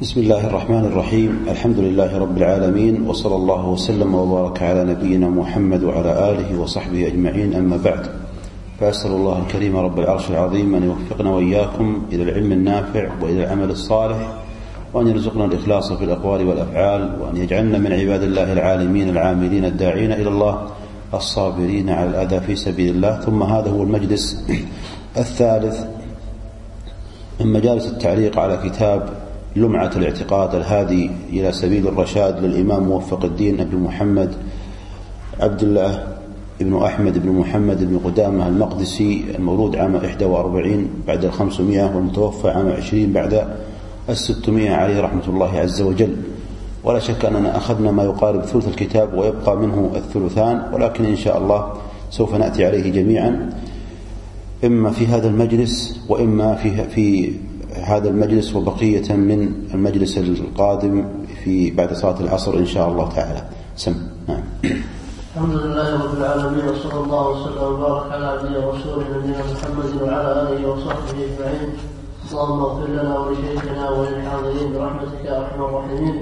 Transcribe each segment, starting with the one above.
بسم الله الرحمن الرحيم. الحمد لله رب العالمين وصلى الله وسلم وبارك على نبينا محمد وعلى آله وصحبه أجمعين. أما بعد فأسأل الله الكريم رب العرش العظيم أن يوفقنا وإياكم إلى العلم النافع وإلى العمل الصالح وأن يرزقنا الإخلاص في الأقوال والأفعال وأن يجعلنا من عباد الله العالمين العاملين الداعين إلى الله الصابرين على الأذى في سبيل الله. ثم هذا هو المجلس الثالث من مجالس التعليق على كتاب لمعة الاعتقاد الهادي إلى سبيل الرشاد للإمام موفق الدين أبي محمد عبد الله ابن أحمد بن محمد بن قدامة المقدسي المولود عام 41 بعد ال 500 والمتوفى عام 20 بعد ال 600 عليه رحمة الله عز وجل. ولا شك أننا أخذنا ما يقارب ثلث الكتاب ويبقى منه الثلثان ولكن إن شاء الله سوف نأتي عليه جميعا إما في هذا المجلس وإما في في هذا المجلس وبقية من المجلس القادم في بعد صلاة العصر إن شاء الله تعالى. سم. نعم. الحمد لله رب العالمين وصلى الله وسلم وبارك على عبده ورسوله نبينا محمد وعلى آله وصحبه أجمعين. اللهم اغفر لنا ولشيخنا وللحاضرين برحمتك يا أرحم الراحمين.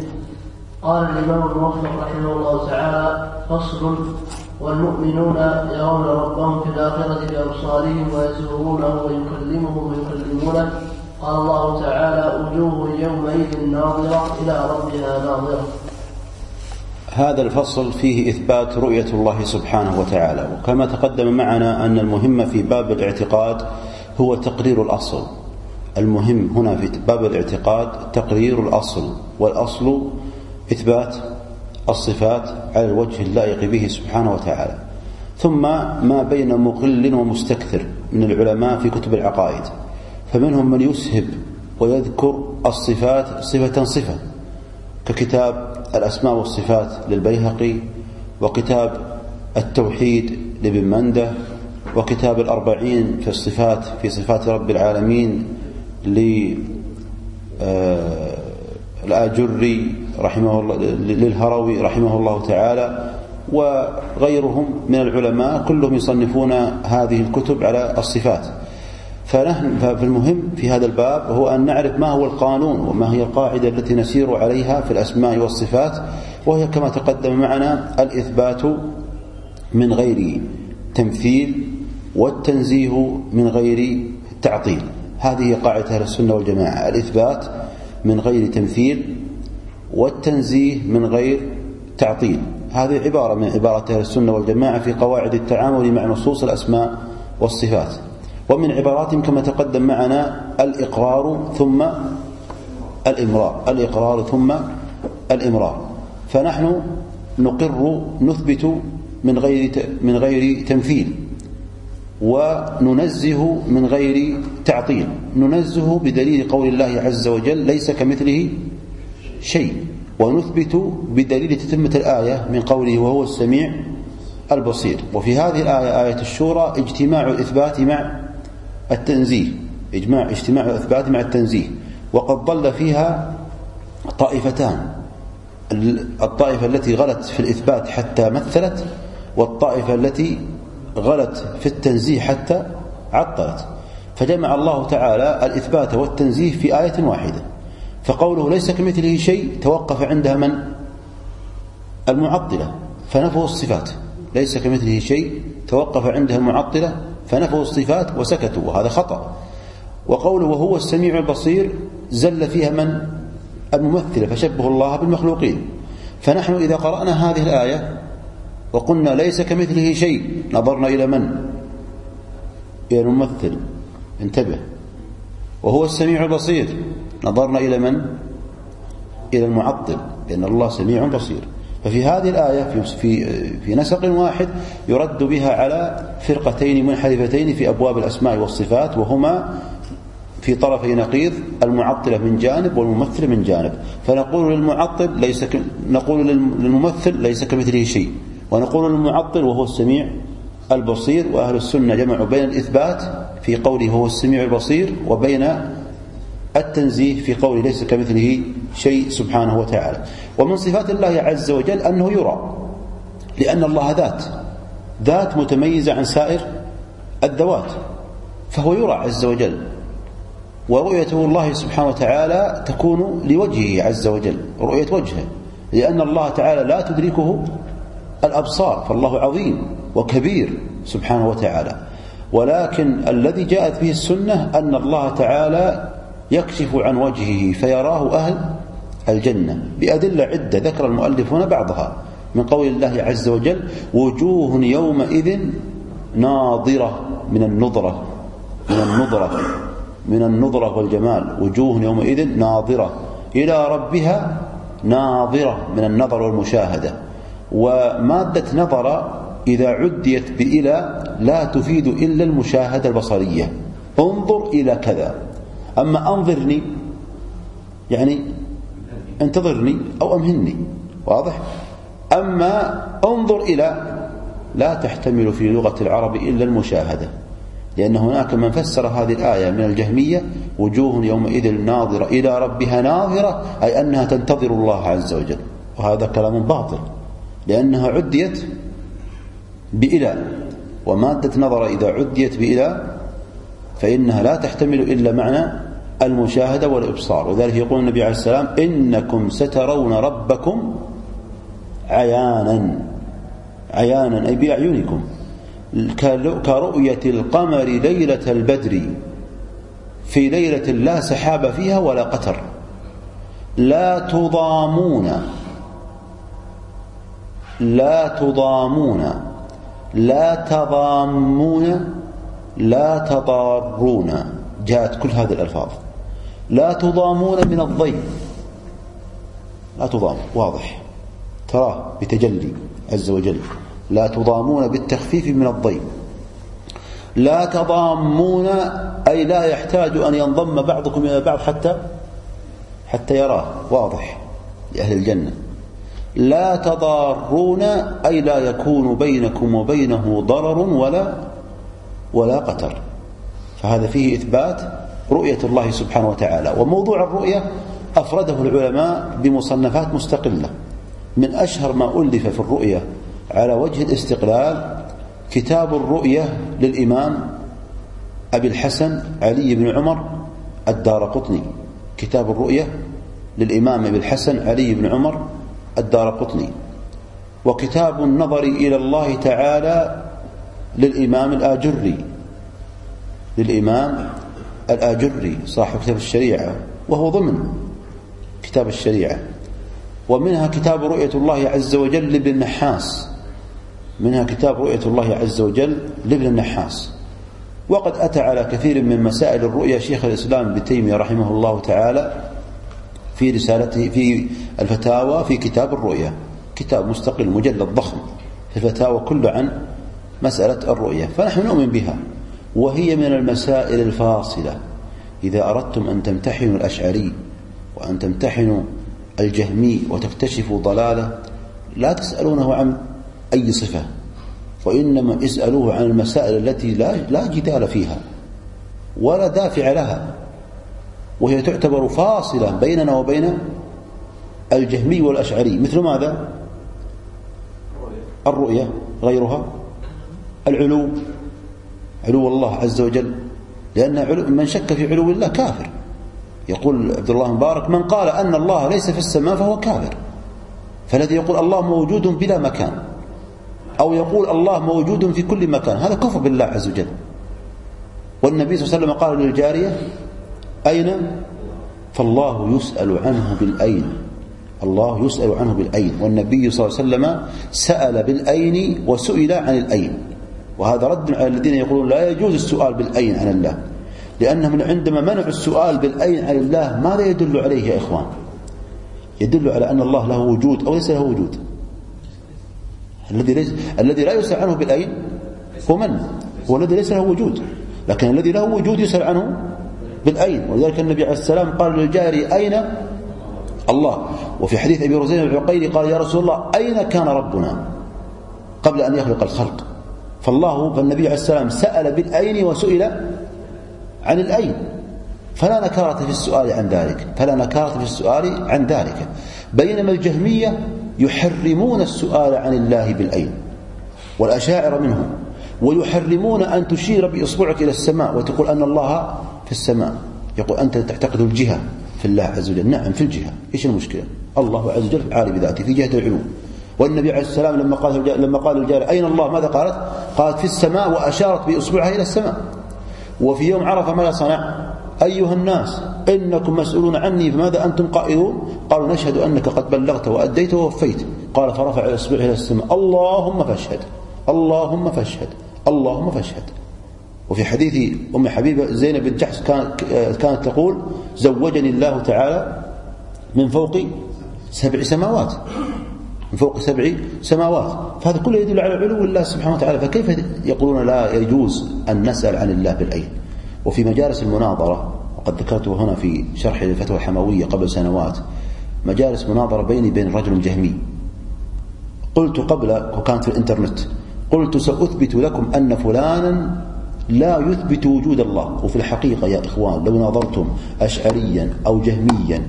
قال الإمام الموفق رحمه الله تعالى فصل والمؤمنون يرون ربهم في الآخرة بأبصارهم ويزورونه ويكلمهم ويكلمونه قال الله تعالى وجوه يومئذ ناظرة إلى ربها ناظرة. هذا الفصل فيه إثبات رؤية الله سبحانه وتعالى. وكما تقدم معنا أن المهم في باب الاعتقاد هو تقرير الأصل. المهم هنا في باب الاعتقاد تقرير الأصل. والأصل إثبات الصفات على الوجه اللائق به سبحانه وتعالى. ثم ما بين مقل ومستكثر من العلماء في كتب العقائد. فمنهم من يسهب ويذكر الصفات صفة صفة ككتاب الأسماء والصفات للبيهقي وكتاب التوحيد لابن مندة وكتاب الأربعين في الصفات في صفات رب العالمين للآجري رحمه الله للهروي رحمه الله تعالى وغيرهم من العلماء كلهم يصنفون هذه الكتب على الصفات. فنحن فالمهم في هذا الباب هو أن نعرف ما هو القانون وما هي القاعدة التي نسير عليها في الأسماء والصفات وهي كما تقدم معنا الإثبات من غير تمثيل والتنزيه من غير تعطيل. هذه قاعدة أهل السنة والجماعة الإثبات من غير تمثيل والتنزيه من غير تعطيل. هذه عبارة من عبارات أهل السنة والجماعة في قواعد التعامل مع نصوص الأسماء والصفات. ومن عباراتهم كما تقدم معنا الإقرار ثم الإمرار. الإقرار ثم الإمرار. فنحن نقر نثبت من غير من غير تمثيل وننزه من غير تعطيل. ننزه بدليل قول الله عز وجل ليس كمثله شيء. ونثبت بدليل تتمة الآية من قوله وهو السميع البصير. وفي هذه الآية آية الشورى اجتماع الإثبات مع التنزيه إجماع اجتماع الإثبات مع التنزيه. وقد ضل فيها طائفتان الطائفة التي غلت في الإثبات حتى مثلت والطائفة التي غلت في التنزيه حتى عطلت. فجمع الله تعالى الإثبات والتنزيه في آية واحدة. فقوله ليس كمثله شيء توقف عندها من؟ المعطلة. فنفوا الصفات. ليس كمثله شيء توقف عندها المعطلة. فنفوا الصفات وسكتوا وهذا خطأ. وقوله وهو السميع البصير زل فيها من؟ الممثلة فشبه الله بالمخلوقين. فنحن إذا قرأنا هذه الآية وقلنا ليس كمثله شيء نظرنا إلى من؟ إلى الممثل. انتبه. وهو السميع البصير نظرنا إلى من؟ إلى المعطل لأن الله سميع بصير. ففي هذه الآية في في في نسق واحد يرد بها على فرقتين منحرفتين في أبواب الأسماء والصفات وهما في طرفي نقيض المعطلة من جانب والممثل من جانب فنقول للمعطل ليس. نقول للممثل ليس كمثله شيء ونقول للمعطل وهو السميع البصير وأهل السنة جمعوا بين الإثبات في قوله هو السميع البصير وبين التنزيه في قوله ليس كمثله شيء سبحانه وتعالى ومن صفات الله عز وجل أنه يرى لأن الله ذات ذات متميزة عن سائر الذوات فهو يرى عز وجل ورؤيته الله سبحانه وتعالى تكون لوجهه عز وجل رؤية وجهه لأن الله تعالى لا تدركه الأبصار فالله عظيم وكبير سبحانه وتعالى. ولكن الذي جاءت به السنة أن الله تعالى يكشف عن وجهه فيراه أهل الجنة بأدلة عدة ذكر المؤلف هنا بعضها من قول الله عز وجل وجوه يومئذ ناظرة من النظرة من النظرة من النظرة والجمال. وجوه يومئذ ناظرة إلى ربها ناظرة من النظر والمشاهدة. ومادة نظر إذا عديت بإلى لا تفيد إلا المشاهدة البصرية. انظر إلى كذا. أما أنظرني يعني انتظرني أو أمهني واضح؟ أما انظر إلى لا تحتمل في لغة العرب إلا المشاهدة لأن هناك من فسر هذه الآية من الجهمية وجوه يومئذ ناظرة إلى ربها ناظرة أي أنها تنتظر الله عز وجل. وهذا كلام باطل لأنها عديت بإلى ومادة نظر إذا عديت بإلى فإنها لا تحتمل إلا معنى المشاهدة والإبصار. وذلك يقول النبي عليه السلام إنكم سترون ربكم عيانا. عيانا أي بأعينكم. كرؤية القمر ليلة البدر في ليلة لا سحاب فيها ولا قتر لا تضامون. لا تضامون. لا تضامون لا تضارون. جاءت كل هذه الألفاظ. لا تضامون من الضيف. لا تضام واضح. تراه بتجلي عز وجل. لا تضامون بالتخفيف من الضيف. لا تضامون أي لا يحتاج أن ينضم بعضكم إلى بعض حتى حتى يراه. واضح. لأهل الجنة. لا تضارون أي لا يكون بينكم وبينه ضرر ولا ولا قتر. فهذا فيه إثبات رؤية الله سبحانه وتعالى. وموضوع الرؤية أفرده العلماء بمصنفات مستقلة. من أشهر ما ألف في الرؤية على وجه الاستقلال كتاب الرؤية للإمام أبي الحسن علي بن عمر الدار قطني كتاب الرؤية للإمام أبي الحسن علي بن عمر الدار قطني وكتاب النظر إلى الله تعالى للإمام الآجري. للإمام الآجري صاحب كتاب الشريعة وهو ضمن كتاب الشريعة. ومنها كتاب رؤية الله عز وجل لابن النحاس. منها كتاب رؤية الله عز وجل لابن النحاس. وقد أتى على كثير من مسائل الرؤيا شيخ الإسلام ابن تيمية رحمه الله تعالى في رسالته في الفتاوى في كتاب الرؤيا. كتاب مستقل مجلد ضخم. في الفتاوى كله عن مسألة الرؤيا. فنحن نؤمن بها. وهي من المسائل الفاصلة. إذا أردتم أن تمتحنوا الأشعري وأن تمتحنوا الجهمي وتكتشفوا ضلالة لا تسألونه عن أي صفة وإنما اسألوه عن المسائل التي لا, لا جدال فيها ولا دافع لها. وهي تعتبر فاصلة بيننا وبين الجهمي والأشعري. مثل ماذا؟ الرؤية. غيرها. العلو. علو الله عز وجل لأن من شك في علو الله كافر. يقول عبد الله مبارك من قال أن الله ليس في السماء فهو كافر. فالذي يقول الله موجود بلا مكان أو يقول الله موجود في كل مكان هذا كفر بالله عز وجل. والنبي صلى الله عليه وسلم قال للجارية أين؟ فالله يسأل عنه بالأين. الله يسأل عنه بالأين. والنبي صلى الله عليه وسلم سأل بالأين وسئل عن الأين. وهذا رد على الذين يقولون لا يجوز السؤال بالأين عن الله لأنهم عندما منعوا السؤال بالأين عن الله ماذا يدل عليه يا إخوان؟ يدل على أن الله له وجود أو ليس له وجود. الذي ليس الذي لا يسأل عنه بالأين هو من؟ هو الذي ليس له وجود. لكن الذي له وجود يسأل عنه بالأين. ولذلك النبي عليه السلام قال للجاري أين؟ الله. وفي حديث أبي رزين العقيلي قال يا رسول الله أين كان ربنا؟ قبل أن يخلق الخلق. فالله فالنبي عليه السلام سأل بالأين وسئل عن الأين. فلا نكارة في السؤال عن ذلك. فلا نكارة في السؤال عن ذلك. بينما الجهمية يحرمون السؤال عن الله بالأين والأشاعر منهم ويحرمون أن تشير بإصبعك إلى السماء وتقول أن الله في السماء. يقول أنت تعتقد الجهة في الله عز وجل. نعم في الجهة. إيش المشكلة؟ الله عز وجل عالي بذاته في جهة العلو والنبي عليه السلام لما قال لما قال الجارية أين الله؟ ماذا قالت؟ قالت في السماء. وأشارت بإصبعها إلى السماء. وفي يوم عرفة ماذا صنع؟ أيها الناس إنكم مسؤولون عني فماذا أنتم قائلون؟ قالوا نشهد أنك قد بلغت وأديت ووفيت. قال فرفع إصبعه إلى السماء. اللهم فاشهد. اللهم فاشهد. اللهم فاشهد. وفي حديث أم حبيبة زينب بن جحش كانت تقول زوجني الله تعالى من فوق سبع سماوات. من فوق سبع سماوات. فهذا كله يدل على علو الله سبحانه وتعالى. فكيف يقولون لا يجوز أن نسأل عن الله بالعين؟ وفي مجالس المناظرة وقد ذكرته هنا في شرح الفتوى الحموية قبل سنوات مجالس مناظرة بيني بين رجل جهمي. قلت قبل وكانت في الإنترنت قلت سأثبت لكم أن فلانا لا يثبت وجود الله. وفي الحقيقة يا إخوان لو نظرتم أشعريا أو جهميا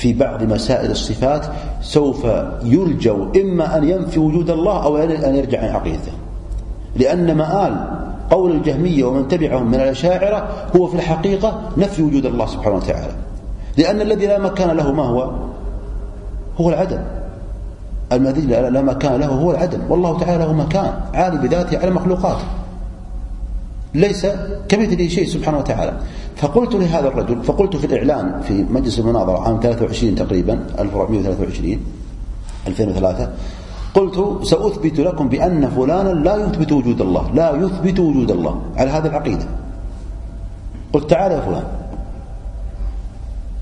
في بعض مسائل الصفات سوف يرجو إما أن ينفي وجود الله أو أن يرجع عن عقيدته. لأن مآل قول الجهمية ومن تبعهم من الأشاعرة هو في الحقيقة نفي وجود الله سبحانه وتعالى. لأن الذي لا مكان له ما هو؟ هو العدم. الذي لا مكان له هو العدم. والله تعالى له مكان عالي بذاته على مخلوقاته. ليس كمثله شيء سبحانه وتعالى. فقلت لهذا الرجل فقلت في الإعلان في مجلس المناظرة عام 23 تقريبا 1423 2003 قلت سأثبت لكم بأن فلانا لا يثبت وجود الله لا يثبت وجود الله على هذه العقيدة. قلت تعال يا فلان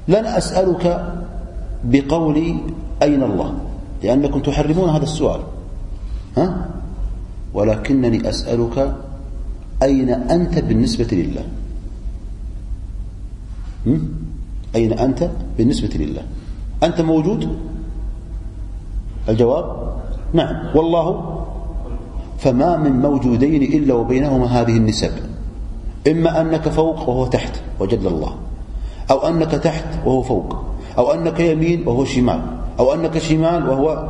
لن أسألك بقولي أين الله لأنكم تحرمون هذا السؤال. ها؟ ولكنني أسألك أين أنت بالنسبة لله. أين أنت بالنسبة لله؟ أنت موجود؟ الجواب؟ نعم. والله فما من موجودين إلا وبينهما هذه النسب. إما أنك فوق وهو تحت وجل الله أو أنك تحت وهو فوق أو أنك يمين وهو شمال أو أنك شمال وهو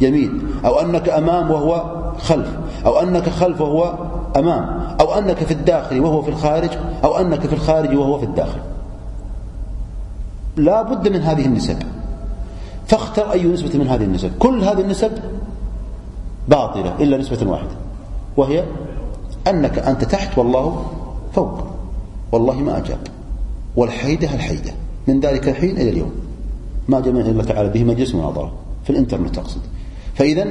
يمين أو أنك أمام وهو خلف أو أنك خلف وهو أمام أو أنك في الداخل وهو في الخارج أو أنك في الخارج وهو في الداخل. لا بد من هذه النسب. فاختر أي نسبة من هذه النسب. كل هذه النسب باطلة إلا نسبة واحدة وهي أنك أنت تحت والله فوق. والله ما أجاب. والحيدة الحيدة من ذلك الحين إلى اليوم. ما جمع الله تعالى به مجلس مناظرة في الإنترنت أقصد فإذا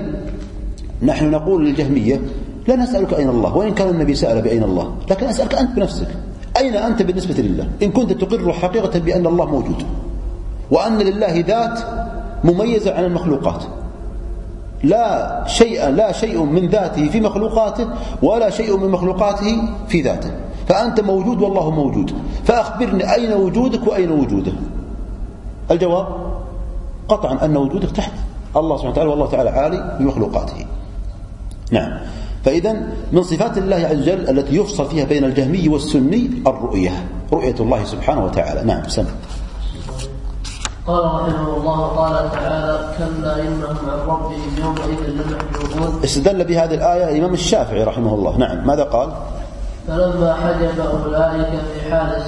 نحن نقول للجهمية لا نسألك أين الله؟ وإن كان النبي سأل بأين الله؟ لكن أسألك أنت بنفسك. أين أنت بالنسبة لله؟ إن كنت تقر حقيقة بأن الله موجود. وأن لله ذات مميزة عن المخلوقات. لا شيء لا شيء من ذاته في مخلوقاته ولا شيء من مخلوقاته في ذاته. فأنت موجود والله موجود. فأخبرني أين وجودك وأين وجوده. الجواب قطعا أن وجودك تحت. الله سبحانه وتعالى والله تعالى عالي بمخلوقاته. نعم. فإذا من صفات الله عز وجل التي يفصل فيها بين الجهمي والسني الرؤية رؤية الله سبحانه وتعالى. نعم سنة قال رحمه الله قال تعالى كلا إنهم عن ربهم يومئذ لمحجوبون. استدل بهذه الآية الإمام الشافعي رحمه الله. نعم ماذا قال؟ فلما حجب أولئك في حال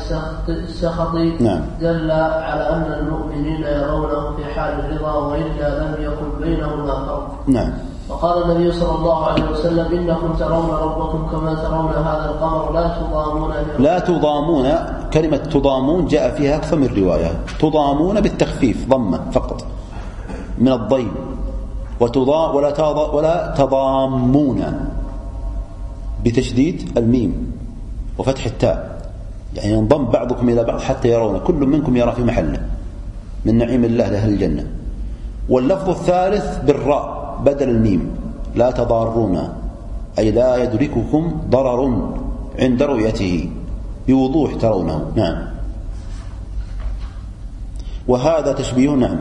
السخط نعم. دل على أن المؤمنين يرونه في حال الرضا وإلا لم يكن بينهما فرق. نعم. وقال النبي صلى الله عليه وسلم إنكم ترون ربكم كما ترون هذا القمر لا تضامون لا تضامون. كلمة تضامون جاء فيها أكثر من رواية. تضامون بالتخفيف ضمة فقط من الضيم. وتضا ولا تضا ولا تضامون بتشديد الميم وفتح التاء. يعني ينضم بعضكم إلى بعض حتى يرون كل منكم يرى في محله. من نعيم الله لأهل الجنة. واللفظ الثالث بالراء. بدل الميم. لا تضارون. أي لا يدرككم ضرر عند رؤيته. بوضوح ترونه. نعم. وهذا تشبيه. نعم.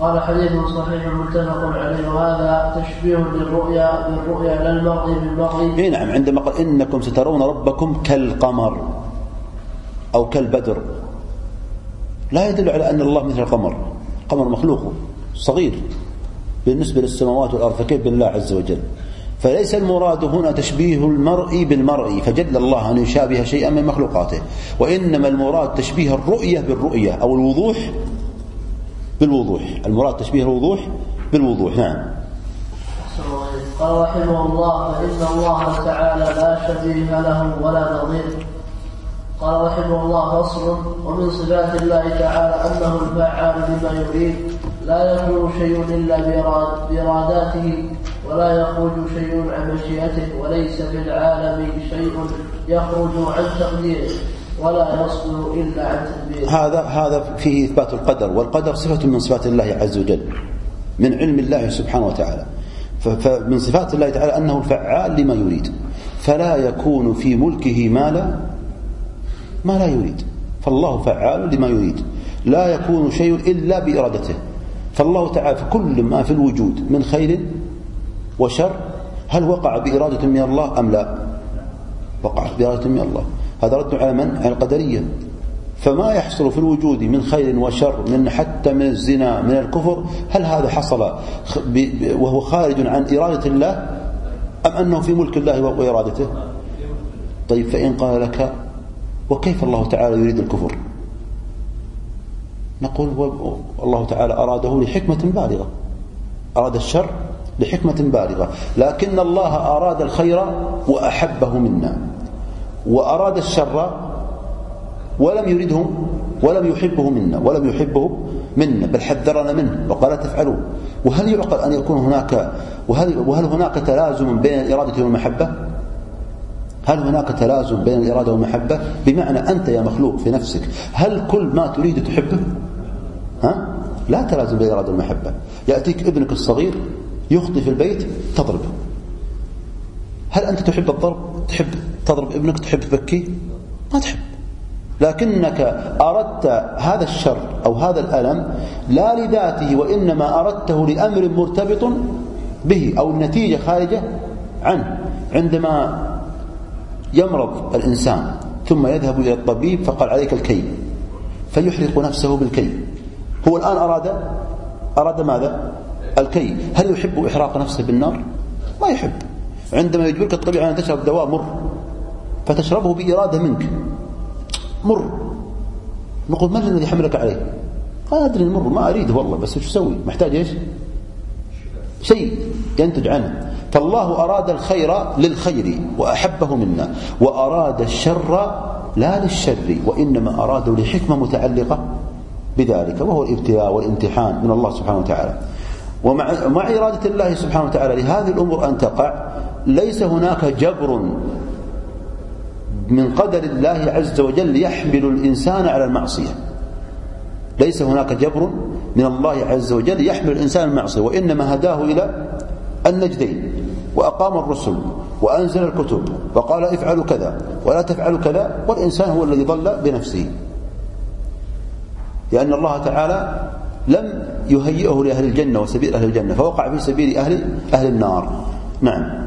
قال حديث صحيح متفق عليه. وهذا تشبيه للرؤيا بالرؤيا لا المرء بالمرء اي نعم. عندما قال إنكم سترون ربكم كالقمر أو كالبدر. لا يدل على أن الله مثل القمر. القمر مخلوق صغير. بالنسبة للسماوات والأرض فكيف بالله عز وجل؟ فليس المراد هنا تشبيه المرء بالمرء فجل الله أن يشابه شيئا من مخلوقاته. وإنما المراد تشبيه الرؤية بالرؤية أو الوضوح بالوضوح. المراد تشبيه الوضوح بالوضوح نعم. قال رحمه الله فإن الله تعالى لا شبيه له ولا نظير. قال رحمه الله فصل. ومن صفات الله تعالى أنه الفعال لما يريد. لا يكون شيء إلا بإراداته ولا يخرج شيء عن مشيئته وليس في العالم شيء يخرج عن تقديره ولا يصدر إلا عن تدبيره. هذا هذا فيه إثبات القدر والقدر صفة من صفات الله عز وجل من علم الله سبحانه وتعالى. فمن صفات الله تعالى أنه الفعال لما يريد. فلا يكون في ملكه ما لا ما لا يريد. فالله فعال لما يريد. لا يكون شيء إلا بإرادته. فالله تعالى في كل ما في الوجود من خير وشر هل وقع بإرادة من الله أم لا؟ وقع بإرادة من الله. هذا رد على من؟ على القدرية. فما يحصل في الوجود من خير وشر من حتى من الزنا من الكفر هل هذا حصل وهو خارج عن إرادة الله؟ أم أنه في ملك الله وإرادته؟ طيب فإن قال لك وكيف الله تعالى يريد الكفر؟ نقول الله تعالى أراده لحكمة بالغة. أراد الشر لحكمة بالغة. لكن الله أراد الخير وأحبه منا. وأراد الشر ولم يرده ولم يحبه منا ولم يحبه منا بل حذرنا منه وقال تفعلوا وهل يعقل أن يكون هناك وهل, وهل هناك تلازم بين الإرادة والمحبة؟ هل هناك تلازم بين الإرادة والمحبة؟ بمعنى أنت يا مخلوق في نفسك هل كل ما تريد تحبه؟ ها؟ لا تلازم بين الإرادة والمحبة. يأتيك ابنك الصغير يخطي في البيت تضربه. هل أنت تحب الضرب؟ تحب تضرب ابنك؟ تحب تبكيه؟ ما تحب. لكنك أردت هذا الشر أو هذا الألم لا لذاته وإنما أردته لأمر مرتبط به أو النتيجة خارجة عنه. عندما يمرض الإنسان ثم يذهب إلى الطبيب فقال عليك الكي فيحرق نفسه بالكي هو الآن أراد أراد ماذا؟ الكي هل يحب إحراق نفسه بالنار؟ ما يحب. عندما يجبرك الطبيب أن تشرب دواء مر. فتشربه بإرادة منك. مر. نقول ما الذي حملك عليه؟ قال أدري المر ما أريده والله بس شو أسوي؟ محتاج إيش؟ شيء ينتج عنه. فالله أراد الخير للخير وأحبه منا وأراد الشر لا للشر وإنما أراده لحكمة متعلقة بذلك وهو الابتلاء والامتحان من الله سبحانه وتعالى. ومع مع إرادة الله سبحانه وتعالى لهذه الأمور أن تقع ليس هناك جبر من قدر الله عز وجل يحمل الإنسان على المعصية. ليس هناك جبر من الله عز وجل يحمل الإنسان المعصية وإنما هداه إلى النجدين وأقام الرسل وأنزل الكتب وقال افعلوا كذا ولا تفعلوا كذا والإنسان هو الذي ضل بنفسه. لأن الله تعالى لم يهيئه لأهل الجنة وسبيل أهل الجنة فوقع في سبيل أهل أهل النار. نعم.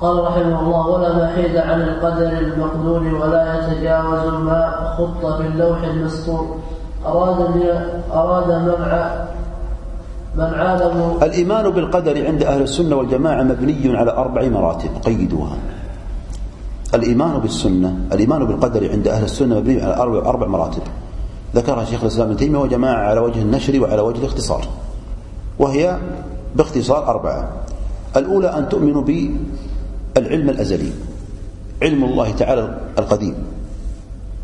قال رحمه الله ولا محيد عن القدر المقدور ولا يتجاوز ما خط في اللوح المسطور. أراد أراد منع من عالم الإيمان بالقدر عند أهل السنة والجماعة مبني على أربع مراتب. قيدوها. الإيمان بالسنة الإيمان بالقدر عند أهل السنة مبني على أربع, أربع مراتب. ذكرها شيخ الإسلام ابن تيمية وجماعة على وجه النشر وعلى وجه الاختصار وهي باختصار أربعة الأولى أن تؤمنوا بالعلم الأزلي علم الله تعالى القديم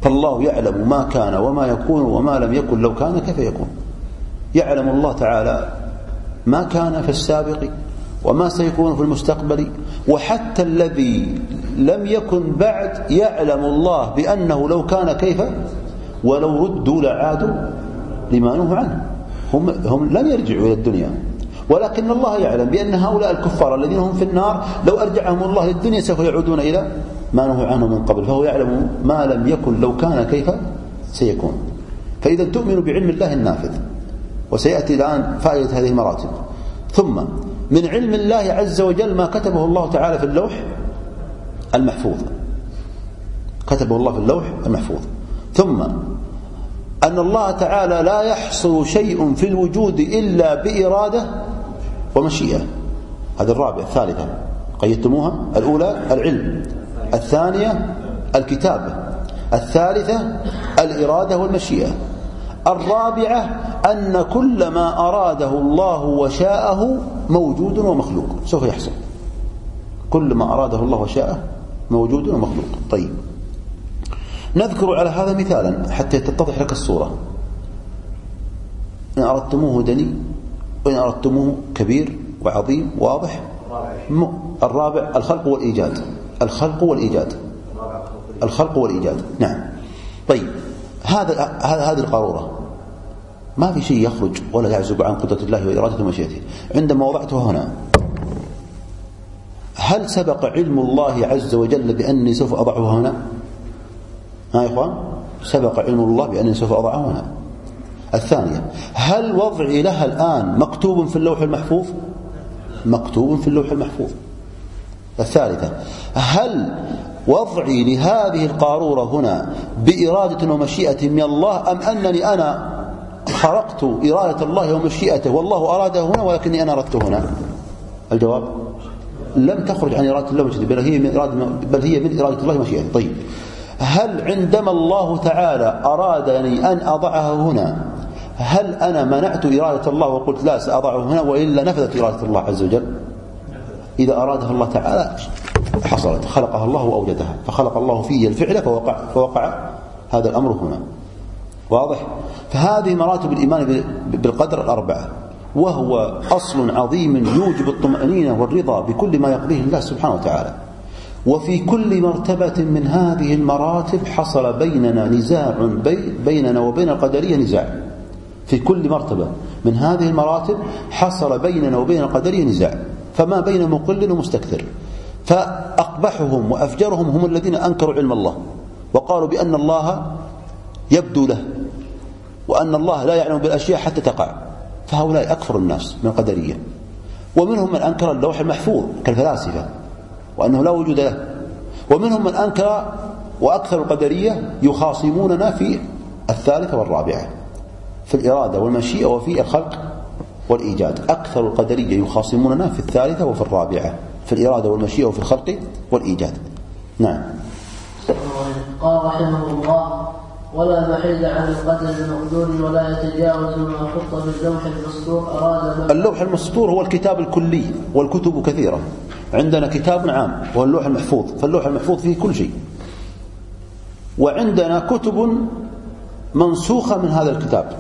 فالله يعلم ما كان وما يكون وما لم يكن لو كان كيف يكون. يعلم الله تعالى ما كان في السابق وما سيكون في المستقبل وحتى الذي لم يكن بعد يعلم الله بأنه لو كان كيف ولو ردوا لعادوا لما نهوا عنه. هم, هم لم يرجعوا إلى الدنيا. ولكن الله يعلم بأن هؤلاء الكفار الذين هم في النار لو أرجعهم الله للدنيا سوف يعودون إلى ما نهوا عنه من قبل. فهو يعلم ما لم يكن لو كان كيف سيكون. فإذا تؤمن بعلم الله النافذ. وسيأتي الآن فائدة هذه المراتب. ثم من علم الله عز وجل ما كتبه الله تعالى في اللوح المحفوظ. كتبه الله في اللوح المحفوظ. ثم أن الله تعالى لا يحصل شيء في الوجود إلا بإرادة ومشيئة. هذه الرابعة الثالثة قيدتموها؟ الأولى العلم. الثانية الكتابة الثالثة الإرادة والمشيئة. الرابعة أن كل ما أراده الله وشاءه موجود ومخلوق. سوف يحصل. كل ما أراده الله وشاءه موجود ومخلوق. طيب. نذكر على هذا مثالا حتى تتضح لك الصورة. إن أردتموه دني وإن أردتموه كبير وعظيم واضح الرابع الخلق والإيجاد. الخلق والإيجاد. الخلق والإيجاد. نعم. طيب هذا هذه القارورة. ما في شيء يخرج ولا يعزب عن قدرة الله وإرادته ومشيئته. عندما وضعتها هنا هل سبق علم الله عز وجل بأني سوف أضعها هنا؟ ها يا إخوان؟ سبق علم الله بأني سوف أضعها هنا. الثانية هل وضعي لها الآن مكتوب في اللوح المحفوظ؟ مكتوب في اللوح المحفوظ. الثالثة هل وضعي لهذه القارورة هنا بإرادة ومشيئة من الله أم أنني أنا خرقت إرادة الله ومشيئته؟ والله أراده هنا ولكني أنا أردته هنا. الجواب؟ لم تخرج عن إرادة الله بل هي من إرادة, بل هي من إرادة الله ومشيئته. طيب. هل عندما الله تعالى أرادني أن أضعها هنا هل أنا منعت إرادة الله وقلت لا سأضعه هنا وإلا نفذت إرادة الله عز وجل؟ إذا أرادها الله تعالى حصلت خلقها الله وأوجدها فخلق الله في الفعل فوقع, فوقع هذا الأمر هنا. واضح؟ فهذه مراتب الإيمان بالقدر الأربعة وهو أصل عظيم يوجب الطمأنينة والرضا بكل ما يقضيه الله سبحانه وتعالى. وفي كل مرتبة من هذه المراتب حصل بيننا نزاع بي بيننا وبين القدرية نزاع. في كل مرتبة من هذه المراتب حصل بيننا وبين القدرية نزاع. فما بين مقل ومستكثر. فأقبحهم وأفجرهم هم الذين أنكروا علم الله. وقالوا بأن الله يبدو له وأن الله لا يعلم بالأشياء حتى تقع. فهؤلاء أكثر الناس من القدرية. ومنهم من أنكر اللوح المحفوظ كالفلاسفة. وأنه لا وجود له. ومنهم من أنكر وأكثر القدرية يخاصموننا في الثالثة والرابعة في الإرادة والمشيئة وفي الخلق والإيجاد. أكثر القدرية يخاصموننا في الثالثة وفي الرابعة في الإرادة والمشيئة وفي الخلق والإيجاد. نعم. قال رحمه الله ولا محيد عن القدر المقدور ولا يتجاوز ما خط باللوح المسطور أراد اللوح المسطور هو الكتاب الكلي والكتب كثيرة. عندنا كتاب عام وهو اللوح المحفوظ فاللوح المحفوظ فيه كل شيء. وعندنا كتب منسوخة من هذا الكتاب.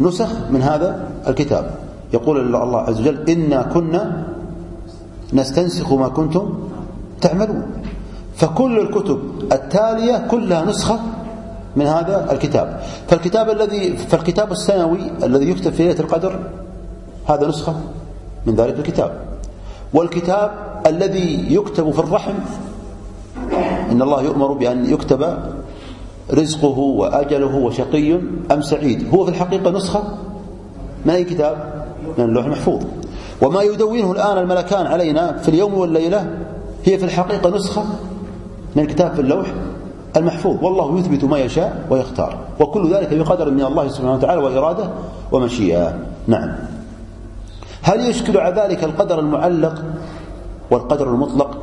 نسخ من هذا الكتاب. يقول الله عز وجل إنا كنا نستنسخ ما كنتم تعملون. فكل الكتب التالية كلها نسخة من هذا الكتاب. فالكتاب الذي فالكتاب السنوي الذي يكتب في ليلة القدر هذا نسخة من ذلك الكتاب. والكتاب الذي يكتب في الرحم. إن الله يؤمر بأن يكتب رزقه وأجله وشقي أم سعيد. هو في الحقيقة نسخة من أي كتاب؟ من اللوح المحفوظ. وما يدونه الآن الملكان علينا في اليوم والليلة هي في الحقيقة نسخة من الكتاب في اللوح المحفوظ. والله يثبت ما يشاء ويختار. وكل ذلك بقدر من الله سبحانه وتعالى وإرادة ومشيئة. نعم. هل يشكل على ذلك القدر المعلق والقدر المطلق؟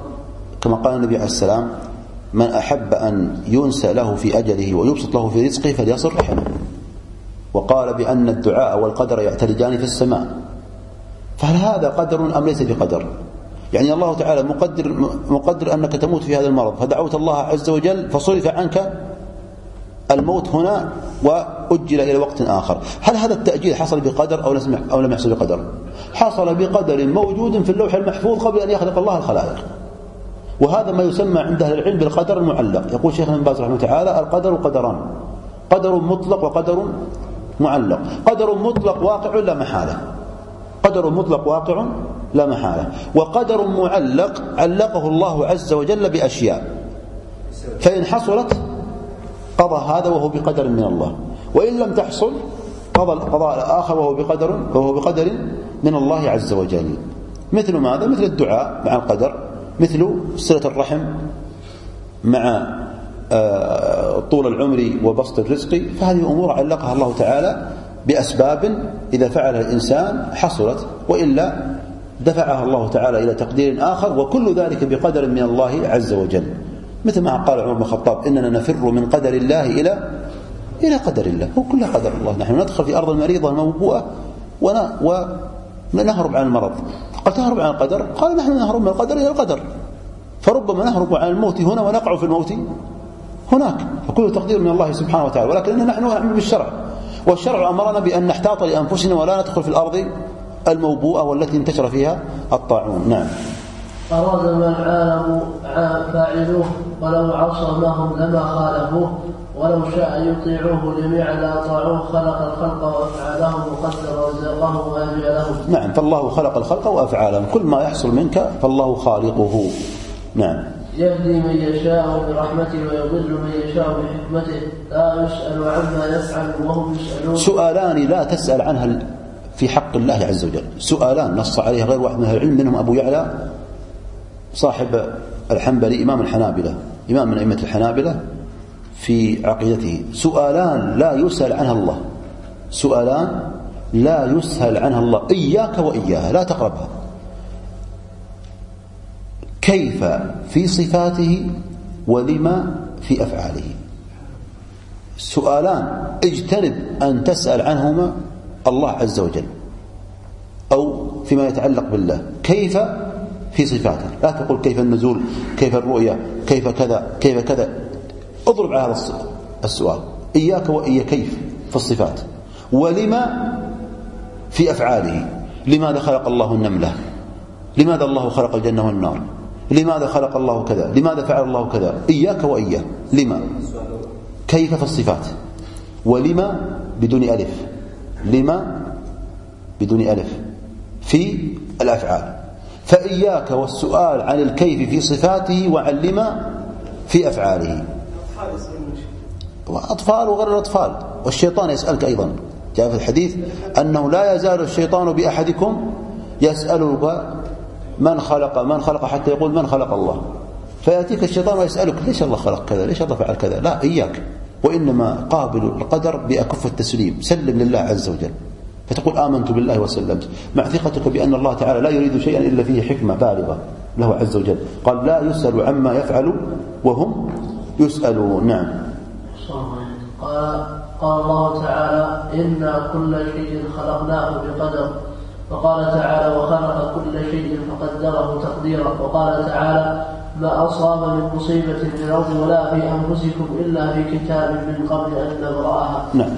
كما قال النبي عليه السلام من أحب أن ينسى له في أجله ويبسط له في رزقه فليصل رحمه. وقال بأن الدعاء والقدر يعترجان في السماء. فهل هذا قدر أم ليس بقدر؟ يعني الله تعالى مقدر, مقدر أنك تموت في هذا المرض فدعوت الله عز وجل فصرف عنك الموت هنا وأجل إلى وقت آخر. هل هذا التأجيل حصل بقدر أو أو لم يحصل بقدر؟ حصل بقدر موجود في اللوح المحفوظ قبل أن يخلق الله الخلائق. وهذا ما يسمى عند أهل العلم بالقدر المعلق. يقول شيخنا بن باز رحمه تعالى القدر قدران. قدر مطلق وقدر معلق. قدر مطلق واقع لا محالة. قدر مطلق واقع لا محالة. وقدر معلق علقه الله عز وجل بأشياء. فإن حصلت قضى هذا وهو بقدر من الله. وإن لم تحصل قضى القضاء الآخر وهو بقدر وهو بقدر من الله عز وجل. مثل ماذا؟ مثل الدعاء مع القدر مثل صلة الرحم مع آه، طول العمر وبسط الرزق. فهذه أمور علقها الله تعالى بأسباب إذا فعلها الإنسان حصلت وإلا دفعها الله تعالى إلى تقدير آخر وكل ذلك بقدر من الله عز وجل. مثل ما قال عمر بن الخطاب إننا نفر من قدر الله إلى إلى قدر الله هو كلها قدر الله. نحن ندخل في أرض المريضة الموبوءة ونهرب عن المرض. قال تهرب عن القدر؟ قال نحن نهرب من القدر إلى القدر. فربما نهرب عن الموت هنا ونقع في الموت هناك. فكل تقدير من الله سبحانه وتعالى ولكننا نحن نعمل بالشرع. والشرع أمرنا بأن نحتاط لأنفسنا ولا ندخل في الأرض الموبوءة والتي انتشر فيها الطاعون. نعم. أراد ما العالم فاعلوه ولو عصمهم لما خالفوه ولو شاء يطيعوه جميعا لأطاعوه خلق الخلق وأفعالهم وقدر رزقهم وأجلهم نعم فالله خلق الخلق وأفعالهم. كل ما يحصل منك فالله خالقه. نعم. يهدي من يشاء برحمته ويضل من يشاء بحكمته لا يسأل عما يفعل وهم يسألون. سؤالان لا تسأل عنها في حق الله عز وجل. سؤالان نص عليه غير واحد من العلم منهم أبو يعلى صاحب الحنبلي إمام الحنابلة إمام من أئمة الحنابلة في عقيدته. سؤالان لا يسأل عنها الله. سؤالان لا يسهل عنها الله. إياك وإياها لا تقربها. كيف في صفاته ولما في أفعاله؟ سؤالان. اجتنب أن تسأل عنهما الله عز وجل. أو فيما يتعلق بالله. كيف في صفاته. لا تقول كيف النزول كيف الرؤية كيف كذا كيف كذا. اضرب على هذا السؤال. إياك وإيا كيف في الصفات؟ ولما في أفعاله؟ لماذا خلق الله النملة؟ لماذا الله خلق الجنة والنار؟ لماذا خلق الله كذا؟ لماذا فعل الله كذا؟ إياك وإياه. لما؟ كيف في الصفات؟ ولما بدون ألف. لما بدون ألف. في الأفعال. فإياك والسؤال عن الكيف في صفاته وعن لما في أفعاله. أطفال وغير الأطفال. والشيطان يسألك أيضا. جاء في الحديث أنه لا يزال الشيطان بأحدكم يسألك من خلق من خلق حتى يقول من خلق الله. فيأتيك الشيطان ويسألك ليش الله خلق كذا؟ ليش الله فعل كذا؟ لا إياك. وإنما قابل القدر بأكف التسليم. سلم لله عز وجل. فتقول آمنت بالله وسلمت. مع ثقتك بأن الله تعالى لا يريد شيئا إلا فيه حكمة بالغة له عز وجل. قال لا يسأل عما يفعل وهم يسألون. نعم. قال قال الله تعالى إنا كل شيء خلقناه بقدر. وقال تعالى وخلق كل شيء فقدره تقديرا. وقال تعالى ما أصاب من مصيبة في الأرض ولا في أنفسكم إلا في كتاب من قبل أن نبرأها. نعم.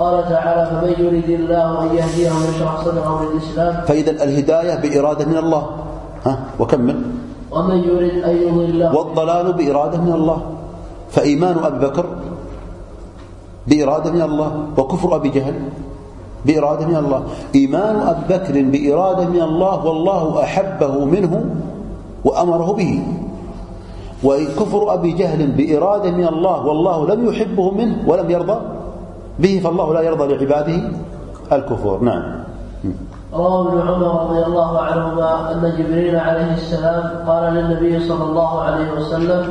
وقال تعالى فمن يريد الله أن يهديه ويشرح صدره للإسلام فإذا الهداية بإرادة من الله. ها؟ وكمل ومن يريد أن يضله والضلال بإرادة من الله. فإيمان أبي بكر بإرادة من الله. وكفر أبي جهل بإرادة من الله. إيمان أبي بكر بإرادة من الله. والله أحبه منه وأمره به. وكفر أبي جهل بإرادة من الله. والله لم يحبه منه ولم يرضى. به فالله لا يرضى لعباده الكفور نعم روى ابن عمر رضي الله عنهما أن جبريل عليه السلام قال للنبي صلى الله عليه وسلم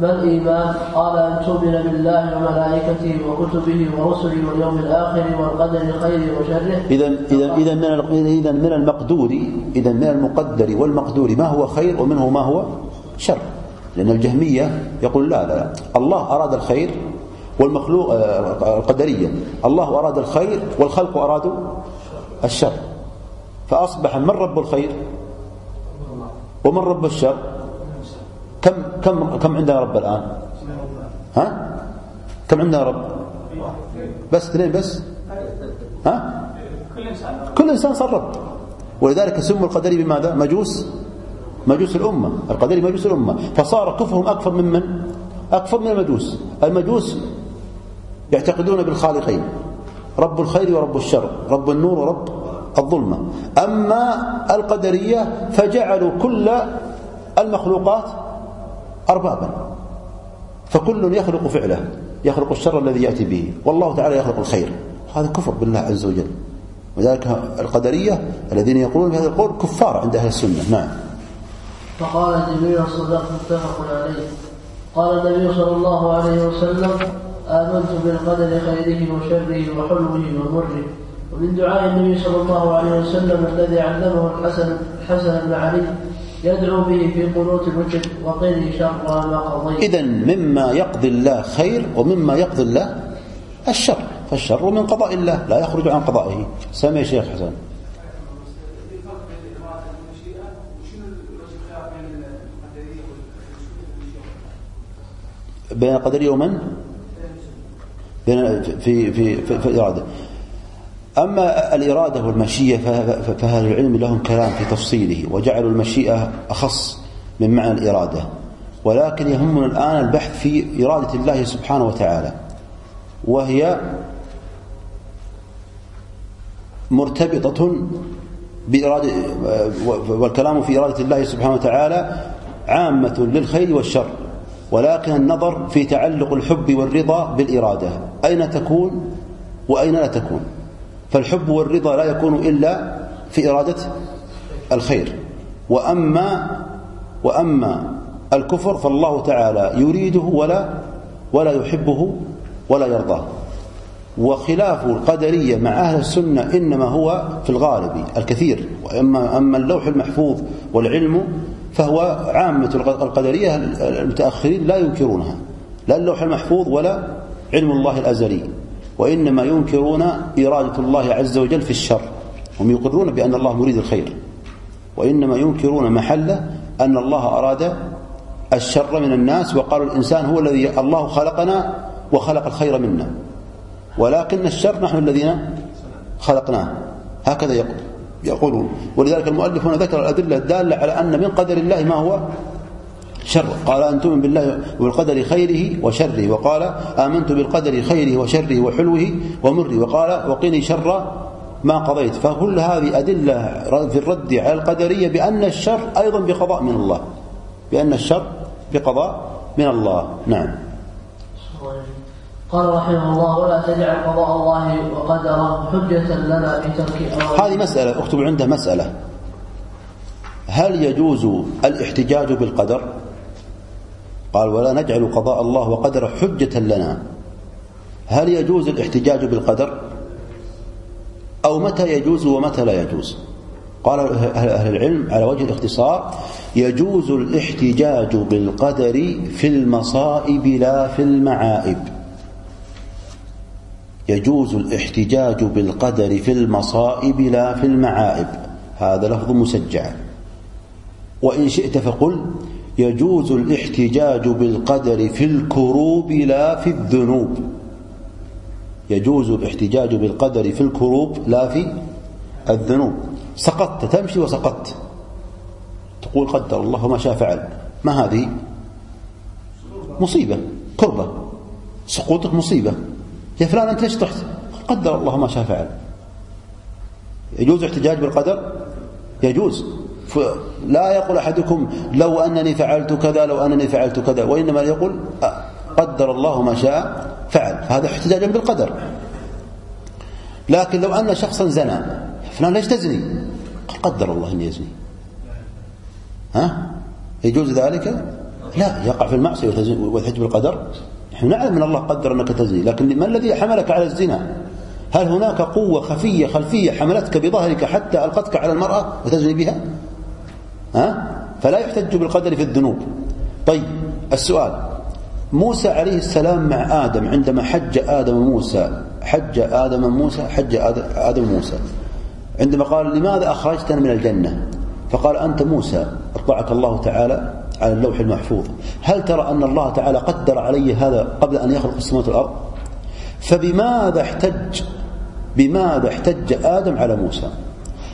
ما الإيمان؟ قال أن تؤمن بالله وملائكته وكتبه ورسله واليوم الآخر والقدر خيره وشره إذا إذا إذا من إذا من المقدور إذا من المقدر والمقدور ما هو خير ومنه ما هو شر لأن الجهمية يقول لا لا, لا. الله أراد الخير والمخلوق آه، القدرية الله أراد الخير والخلق أرادوا الشر. فأصبح من رب الخير ومن رب الشر؟ كم كم كم عندنا رب الآن؟ ها؟ كم عندنا رب؟ بس اثنين بس؟ ها؟ كل إنسان صار رب. ولذلك سموا القدري بماذا؟ مجوس مجوس الأمة. القدري مجوس الأمة. فصار كفرهم أكثر من من؟ أكثر من المجوس. المجوس يعتقدون بالخالقين. رب الخير ورب الشر رب النور ورب الظلمة. أما القدرية فجعلوا كل المخلوقات أربابا. فكل يخلق فعله يخلق الشر الذي يأتي به. والله تعالى يخلق الخير. هذا كفر بالله عز وجل. وذلك القدرية الذين يقولون بهذا القول كفار عند أهل السنة. نعم. فقال جميع الصدق متفق عليه. قال النبي صلى الله عليه وسلم آمنت بالقدر خيره وشره وحلوه ومره. ومن دعاء النبي صلى الله عليه وسلم الذي علمه الحسن الحسن بن علي يدعو به في قنوت الوتر وقيل شر ما قضيت. إذا مما يقضي الله خير ومما يقضي الله الشر. فالشر من قضاء الله لا يخرج عن قضائه. سمع يا شيخ حسن. بين القدرية ومن؟ في في, في الإرادة أما الإرادة والمشيئة فأهل العلم لهم كلام في تفصيله وجعلوا المشيئة أخص من معنى الإرادة. ولكن يهمنا الآن البحث في إرادة الله سبحانه وتعالى وهي مرتبطة بإرادة والكلام في إرادة الله سبحانه وتعالى عامة للخير والشر. ولكن النظر في تعلق الحب والرضا بالإرادة. أين تكون وأين لا تكون؟ فالحب والرضا لا يكون إلا في إرادة الخير. وأما وأما الكفر فالله تعالى يريده ولا ولا يحبه ولا يرضاه. وخلاف القدرية مع أهل السنة إنما هو في الغالب الكثير. وأما أما اللوح المحفوظ والعلم فهو عامة القدرية المتأخرين لا ينكرونها لا اللوح المحفوظ ولا علم الله الأزلي وإنما ينكرون إرادة الله عز وجل في الشر هم يقرون بأن الله مريد الخير وإنما ينكرون محله أن الله أراد الشر من الناس وقالوا الإنسان هو الذي الله خلقنا وخلق الخير منا ولكن الشر نحن الذين خلقناه هكذا يقولون ولذلك المؤلف هنا ذكر الأدلة الدالة على أن من قدر الله ما هو شر. قال أن تؤمن بالله والقدر خيره وشره. وقال آمنت بالقدر خيره وشره وحلوه ومره. وقال وقني شر ما قضيت. فكل هذه أدلة في الرد على القدرية بأن الشر أيضا بقضاء من الله. بأن الشر بقضاء من الله. نعم. قال رحمه الله ولا تجعل قضاء الله وقدره حجة لنا في ترك هذه مسألة أكتب عنده مسألة. هل يجوز الاحتجاج بالقدر؟ قال ولا نجعل قضاء الله وقدره حجة لنا. هل يجوز الاحتجاج بالقدر؟ أو متى يجوز ومتى لا يجوز؟ قال أهل العلم على وجه الاختصار يجوز الاحتجاج بالقدر في المصائب لا في المعائب. يجوز الاحتجاج بالقدر في المصائب لا في المعائب. هذا لفظ مسجع. وإن شئت فقل يجوز الاحتجاج بالقدر في الكروب لا في الذنوب. يجوز الاحتجاج بالقدر في الكروب لا في الذنوب. سقطت تمشي وسقطت. تقول قدر الله ما شاء فعل. ما هذه؟ مصيبة كربة. سقوطك مصيبة. يا فلان أنت ليش طحت؟ قدر الله ما شاء فعل. يجوز احتجاج بالقدر؟ يجوز. لا يقول أحدكم لو أنني فعلت كذا لو أنني فعلت كذا وإنما يقول قدر الله ما شاء فعل. فهذا احتجاج بالقدر. لكن لو أن شخصا زنى فلان ليش تزني؟ قدر الله أن يزني ها؟ يجوز ذلك؟ لا يقع في المعصية ويحج بالقدر. نعلم أن الله قدر أنك تزني لكن ما الذي حملك على الزنا؟ هل هناك قوة خفية خلفية حملتك بظهرك حتى ألقتك على المرأة وتزني بها؟ ها؟ فلا يحتج بالقدر في الذنوب. طيب السؤال. موسى عليه السلام مع آدم عندما حج آدم موسى حج آدم موسى حج آدم موسى عندما قال لماذا أخرجتنا من الجنة؟ فقال أنت موسى اطلعك الله تعالى على اللوح المحفوظ. هل ترى أن الله تعالى قدر علي هذا قبل أن يخلق السماوات والأرض؟ فبماذا احتج بماذا احتج آدم على موسى؟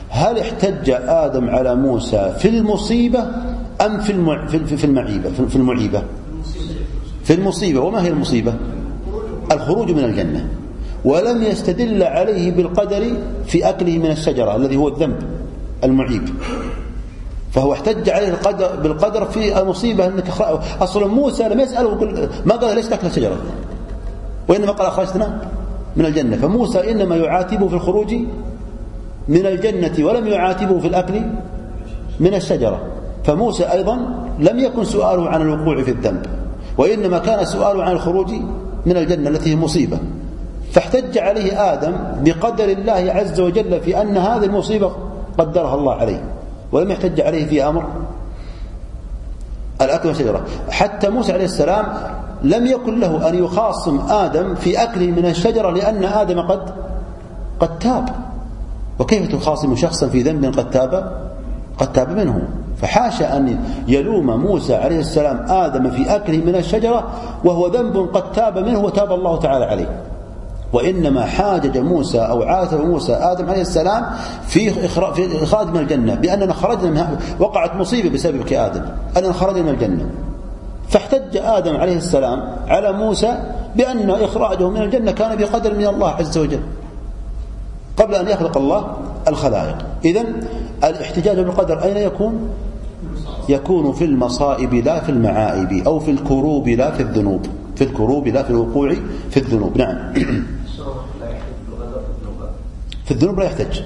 هل احتج آدم على موسى في المصيبة أم في في المعيبة؟ في المعيبة. في المصيبة. وما هي المصيبة؟ الخروج من الجنة. ولم يستدل عليه بالقدر في أكله من الشجرة الذي هو الذنب المعيب. فهو احتج عليه القدر بالقدر في المصيبة أنك أصلا موسى لم يسأله ما قال ليش تأكل الشجرة؟ وإنما قال أخرجتنا من الجنة. فموسى إنما يعاتبه في الخروج من الجنة ولم يعاتبه في الأكل من الشجرة. فموسى أيضا لم يكن سؤاله عن الوقوع في الذنب وإنما كان سؤاله عن الخروج من الجنة التي هي مصيبة. فاحتج عليه آدم بقدر الله عز وجل في أن هذه المصيبة قدرها الله عليه. ولم يحتج عليه في أمر الأكل من الشجرة حتى موسى عليه السلام لم يكن له أن يخاصم آدم في أكله من الشجرة لأن آدم قد قد تاب. وكيف تخاصم شخصا في ذنب قد تاب؟ قد تاب منه. فحاشا أن يلوم موسى عليه السلام آدم في أكله من الشجرة وهو ذنب قد تاب منه وتاب الله تعالى عليه. وإنما حاجج موسى أو عاتب موسى آدم عليه السلام في إخراج من الجنة بأننا خرجنا من وقعت مصيبة بسببك يا آدم أننا خرجنا من الجنة. فاحتج آدم عليه السلام على موسى بأن إخراجه من الجنة كان بقدر من الله عز وجل قبل أن يخلق الله الخلائق. إذا الاحتجاج بالقدر أين يكون؟ يكون في المصائب لا في المعائب أو في الكروب لا في الذنوب في الكروب لا في الوقوع في الذنوب. نعم. في الذنوب لا يحتج.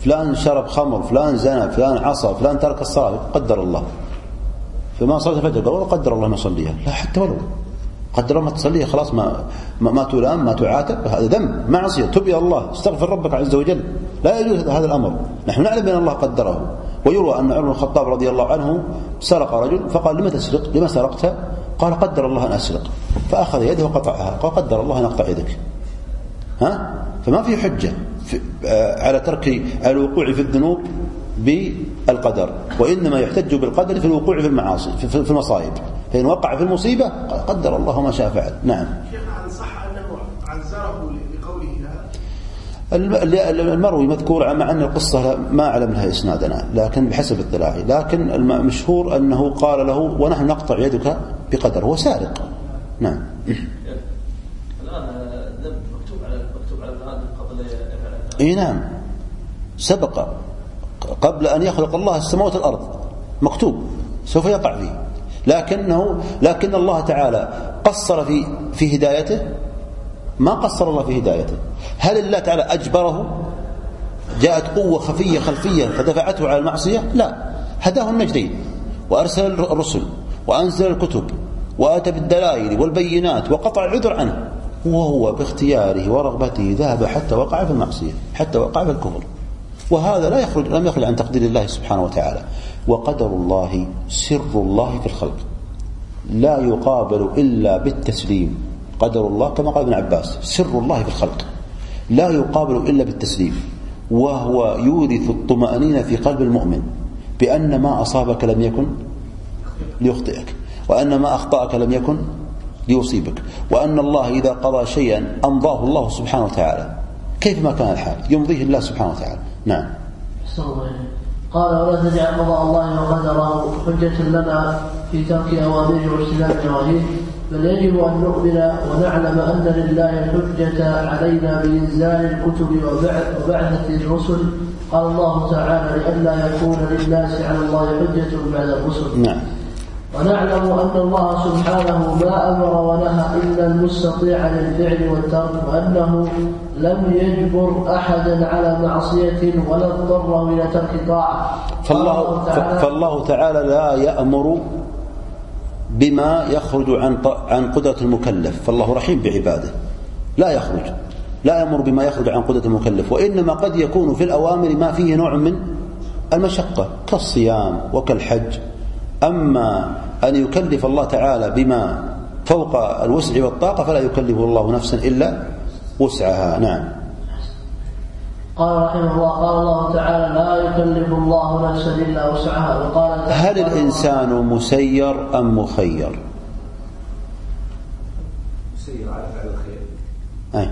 فلان شرب خمر فلان زنى فلان عصى فلان ترك الصلاة قدر الله. فما صلى الفجر قال والله قدر الله ما يصليها لا حتى ولو. قدر الله ما تصليها خلاص ما ما تلام ما تعاتب هذا ذنب معصية. تب إلى الله استغفر ربك عز وجل. لا يجوز هذا الأمر. نحن نعلم أن الله قدره. ويروى أن عمر بن الخطاب رضي الله عنه سرق رجل فقال لما تسرق؟ لما سرقت؟ قال قدر الله أن أسرق. فأخذ يده وقطعها قال قدر الله أن أقطع يدك. ها؟ فما في حجة في آه، على ترك الوقوع في الذنوب بالقدر وإنما يحتج بالقدر في الوقوع في المعاصي في المصائب. فإن وقع في المصيبة قدر الله ما شاء فعل. نعم. شيخ عن صح أنه عزره المروي مذكور مع أن القصة ما أعلم لها إسنادنا لكن بحسب اطلاعي لكن المشهور أنه قال له ونحن نقطع يدك بقدر. هو سارق. نعم الآن مكتوب على مكتوب على قبل إي نعم. سبق قبل أن يخلق الله السماوات والأرض. مكتوب. سوف يقع فيه. لكنه لكن الله تعالى قصر في في هدايته؟ ما قصر الله في هدايته. هل الله تعالى أجبره؟ جاءت قوة خفية خلفية فدفعته على المعصية؟ لا. هداه النجدين. وأرسل الرسل. وأنزل الكتب. وأتى بالدلائل والبينات وقطع العذر عنه. وهو باختياره ورغبته ذهب حتى وقع في المعصية حتى وقع في الكفر. وهذا لا يخرج لم يخرج عن تقدير الله سبحانه وتعالى. وقدر الله سر الله في الخلق. لا يقابل إلا بالتسليم. قدر الله كما قال ابن عباس سر الله في الخلق. لا يقابل إلا بالتسليم. وهو يورث الطمأنينة في قلب المؤمن بأن ما أصابك لم يكن ليخطئك وأن ما أخطأك لم يكن ليصيبك. وأن الله إذا قضى شيئا أمضاه الله سبحانه وتعالى. كيف ما كان الحال؟ يمضيه الله سبحانه وتعالى. نعم. قال ولا تجعل قضاء الله وقدره حجة لنا في ترك أوامره واجتناب نواهيه بل يجب أن نؤمن ونعلم أن لله الحجة علينا بإنزال الكتب وبعثة الرسل. قال الله تعالى لئلا يكون للناس على الله حجة بعد الرسل. نعم. ونعلم أن الله سبحانه ما أمر ونهى إلا المستطيع للفعل والترك وأنه لم يجبر أحدا على معصية ولا اضطره إلى ترك طاعة. فالله, فالله تعالى لا يأمر بما يخرج عن عن قدرة المكلف. فالله رحيم بعباده. لا يخرج. لا يأمر بما يخرج عن قدرة المكلف وإنما قد يكون في الأوامر ما فيه نوع من المشقة كالصيام وكالحج. أما أن يكلف الله تعالى بما فوق الوسع والطاقة فلا يكلف الله نفسا إلا وسعها نعم قال رحمه الله قال الله تعالى لا يكلف الله نفسا إلا وسعها وقال هل الإنسان مسير أم مخير؟ مسير على فعل الخير. أي.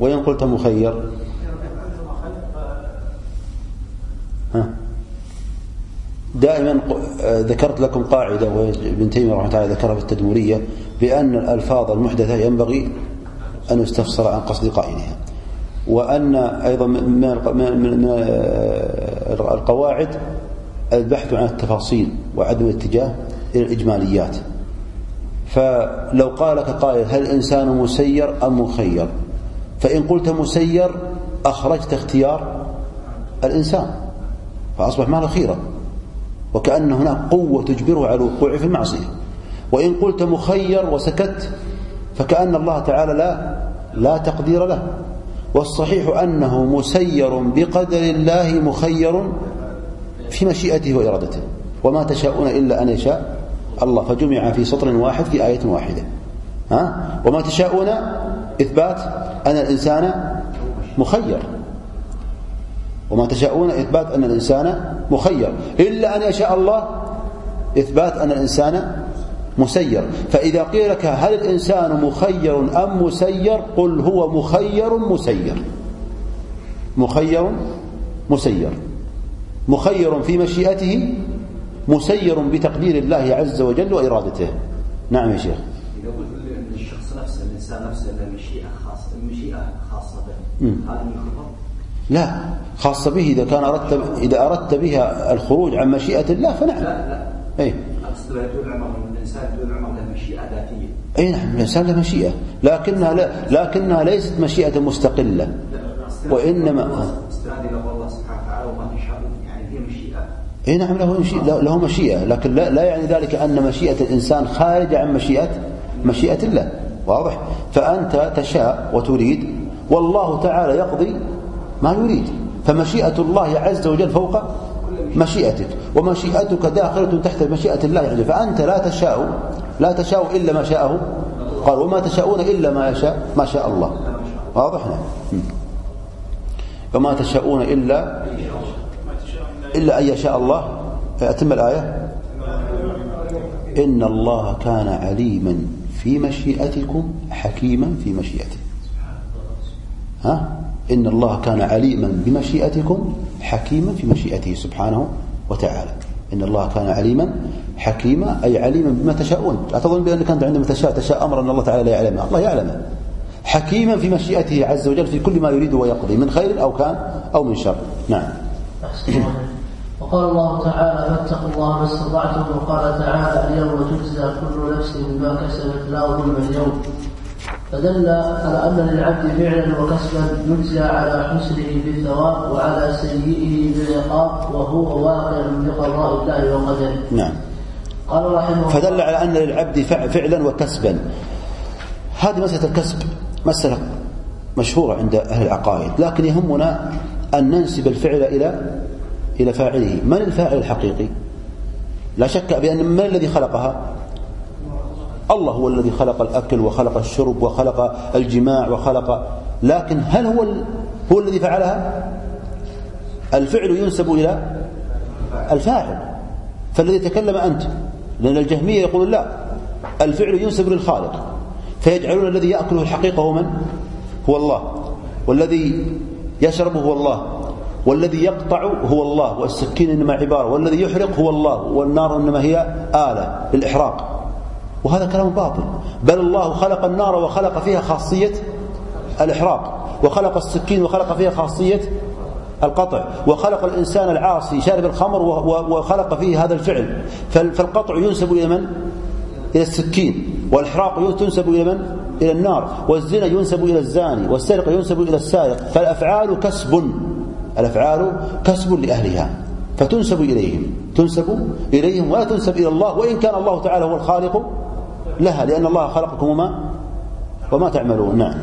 وإن قلت مخير دائما ذكرت لكم قاعدة وابن تيمية رحمة الله ذكرها في التدمرية بأن الألفاظ المحدثة ينبغي أن يستفسر عن قصد قائلها. وأن أيضا من القواعد البحث عن التفاصيل وعدم الاتجاه إلى الإجماليات. فلو قال لك قائل هل الإنسان مسير أم مخير؟ فإن قلت مسير أخرجت اختيار الإنسان. فأصبح ما له خيرة وكأن هناك قوة تجبره على الوقوع في المعصية. وإن قلت مخير وسكت فكأن الله تعالى لا لا تقدير له. والصحيح أنه مسير بقدر الله مخير في مشيئته وإرادته. وما تشاءون إلا أن يشاء الله. فجمع في سطر واحد في آية واحدة. ها؟ وما تشاءون إثبات أن الإنسان مخير. وما تشاءون إثبات أن الإنسان مخير. إلا أن يشاء الله إثبات أن الإنسان مسير. فإذا قيل لك هل الإنسان مخير أم مسير قل هو مخير مسير. مخير مسير. مخير في مشيئته مسير بتقدير الله عز وجل وإرادته. نعم يا شيخ. إذا قلت الشخص نفسه الإنسان نفسه له مشيئة خاصة مشيئة خاصة به هذا من لا خاصة به إذا كان أردت إذا أردت بها الخروج عن مشيئة الله فنعم. لا لا. أي أقصد عمر الإنسان عمر له مشيئة ذاتية. أي نعم الإنسان له مشيئة. لكنها لا لكنها ليست مشيئة مستقلة. وإنما استناد إلى الله سبحانه وتعالى وما يعني هي مشيئة. اي نعم له مشيئة له مشيئة. لكن لا, لا يعني ذلك أن مشيئة الإنسان خارجة عن مشيئة مشيئة الله. واضح. فأنت تشاء وتريد والله تعالى يقضي ما يريد فمشيئة الله عز وجل فوق مشيئتك ومشيئتك داخلة تحت مشيئة الله عز وجل. فأنت لا تشاء لا تشاء إلا ما شاءه. قال وما تشاءون إلا ما يشاء ما شاء الله. واضح نعم وما تشاءون إلا إلا أن يشاء الله. أتم الآية؟ إن الله كان عليما في مشيئتكم حكيما في مشيئته ها؟ إن الله كان عليما بمشيئتكم حكيما في مشيئته سبحانه وتعالى. إن الله كان عليما حكيما أي عليما بما تشاءون. لا تظن بأنك أنت عندما تشاء تشاء أمرا أن الله تعالى لا يعلمه. الله يعلمه. حكيما في مشيئته عز وجل في كل ما يريد ويقضي من خير أو كان أو من شر. نعم. وقال الله تعالى فاتقوا الله ما استطعتم وقال تعالى اليوم تجزى كل نفس بما كسبت لا ظلم اليوم. فدل على أن للعبد فعلا وكسبا يجزى على حسنه بالثواب وعلى سيئه بالعقاب وهو واقع بقضاء الله وقدره. نعم. قال رحمه الله فدل على أن للعبد فع- فعلا وكسبا. هذه مسألة الكسب مسألة مشهورة عند أهل العقائد لكن يهمنا أن ننسب الفعل إلى إلى فاعله. من الفاعل الحقيقي؟ لا شك بأن من الذي خلقها؟ الله هو الذي خلق الأكل وخلق الشرب وخلق الجماع وخلق لكن هل هو. هو الذي فعلها؟ الفعل ينسب إلى الفاعل. فالذي تكلم أنت لأن الجهمية يقولون لا الفعل ينسب للخالق. فيجعلون الذي يأكله الحقيقة هو من؟ هو الله. والذي يشرب هو الله. والذي يقطع هو الله. والسكين إنما عبارة. والذي يحرق هو الله. والنار إنما هي آلة للإحراق. وهذا كلام باطل بل الله خلق النار وخلق فيها خاصية الإحراق وخلق السكين وخلق فيها خاصية القطع وخلق الإنسان العاصي شارب الخمر وخلق فيه هذا الفعل فال- فالقطع ينسب إلى من؟ إلى السكين والإحراق تنسب إلى من؟ إلى النار والزنا ينسب إلى الزاني والسرقة ينسب إلى السارق فالأفعال كسب الأفعال كسب لأهلها فتنسب إليهم تنسب إليهم ولا تنسب إلى الله وإن كان الله تعالى هو الخالق لها لأن الله خلقكم وما وما تعملون. نعم.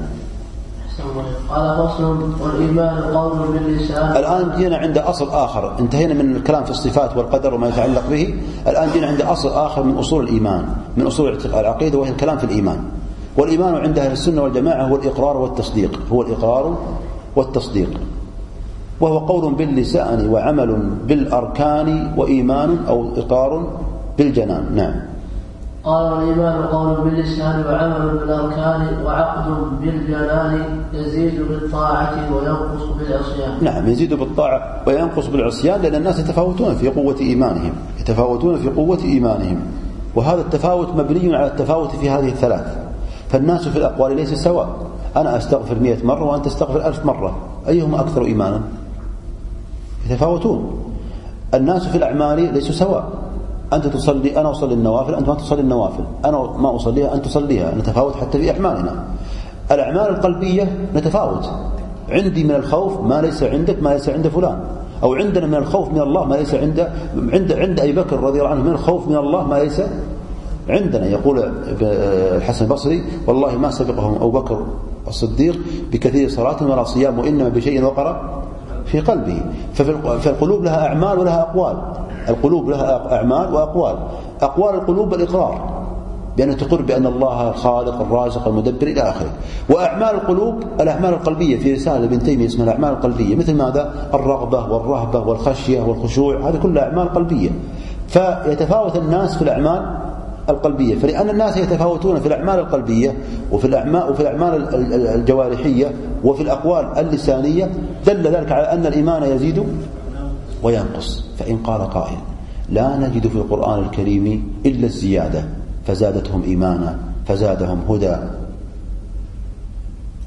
قال فصل والإيمان قول باللسان. الآن جينا عند أصل آخر. انتهينا من الكلام في الصفات والقدر وما يتعلق به. الآن جينا عند أصل آخر من أصول الإيمان من أصول العقيدة وهي الكلام في الإيمان. والإيمان عند أهل السنة والجماعة هو الإقرار والتصديق هو الإقرار والتصديق. وهو قول باللسان وعمل بالأركان وإيمان أو إقرار بالجنان. نعم. قال والايمان قول باللسان وعمل بالأركان وعقد بالجنان يزيد بالطاعة وينقص بالعصيان. نعم يزيد بالطاعة وينقص بالعصيان لأن الناس يتفاوتون في قوة إيمانهم يتفاوتون في قوة إيمانهم. وهذا التفاوت مبني على التفاوت في هذه الثلاث. فالناس في الأقوال ليس سواء. أنا أستغفر مئة مرة وأنت تستغفر ألف مرة. أيهما أكثر إيمانا؟ يتفاوتون. الناس في الأعمال ليسوا سواء. أنت تصلي أنا أصلي النوافل أنت ما تصلي النوافل. أنا ما أصليها أنت تصليها نتفاوت حتى في أعمالنا. الأعمال القلبية نتفاوت. عندي من الخوف ما ليس عندك ما ليس عند فلان. أو عندنا من الخوف من الله ما ليس عند عند عند أبي بكر رضي الله عنه. من الخوف من الله ما ليس عندنا. يقول الحسن البصري والله ما سبقهم أبو بكر الصديق بكثير صلاة ولا صيام وإنما بشيء وقر في قلبه. فالقلوب لها أعمال ولها أقوال. القلوب لها أعمال وأقوال. أقوال القلوب الإقرار بأن تقر بأن الله الخالق الرازق المدبر إلى آخره. وأعمال القلوب الأعمال القلبية. في رسالة ابن تيمية اسمها الأعمال القلبية. مثل ماذا؟ الرغبة والرهبة والخشية والخشوع. هذه كلها أعمال قلبية. فيتفاوت الناس في الأعمال القلبية. فلأن الناس يتفاوتون في الأعمال القلبية وفي الأعمال, وفي الأعمال الجوارحية وفي الأقوال اللسانية دل ذلك على أن الإيمان يزيد وينقص فإن قال قائل لا نجد في القرآن الكريم إلا الزيادة. فزادتهم إيمانا فزادهم هدى.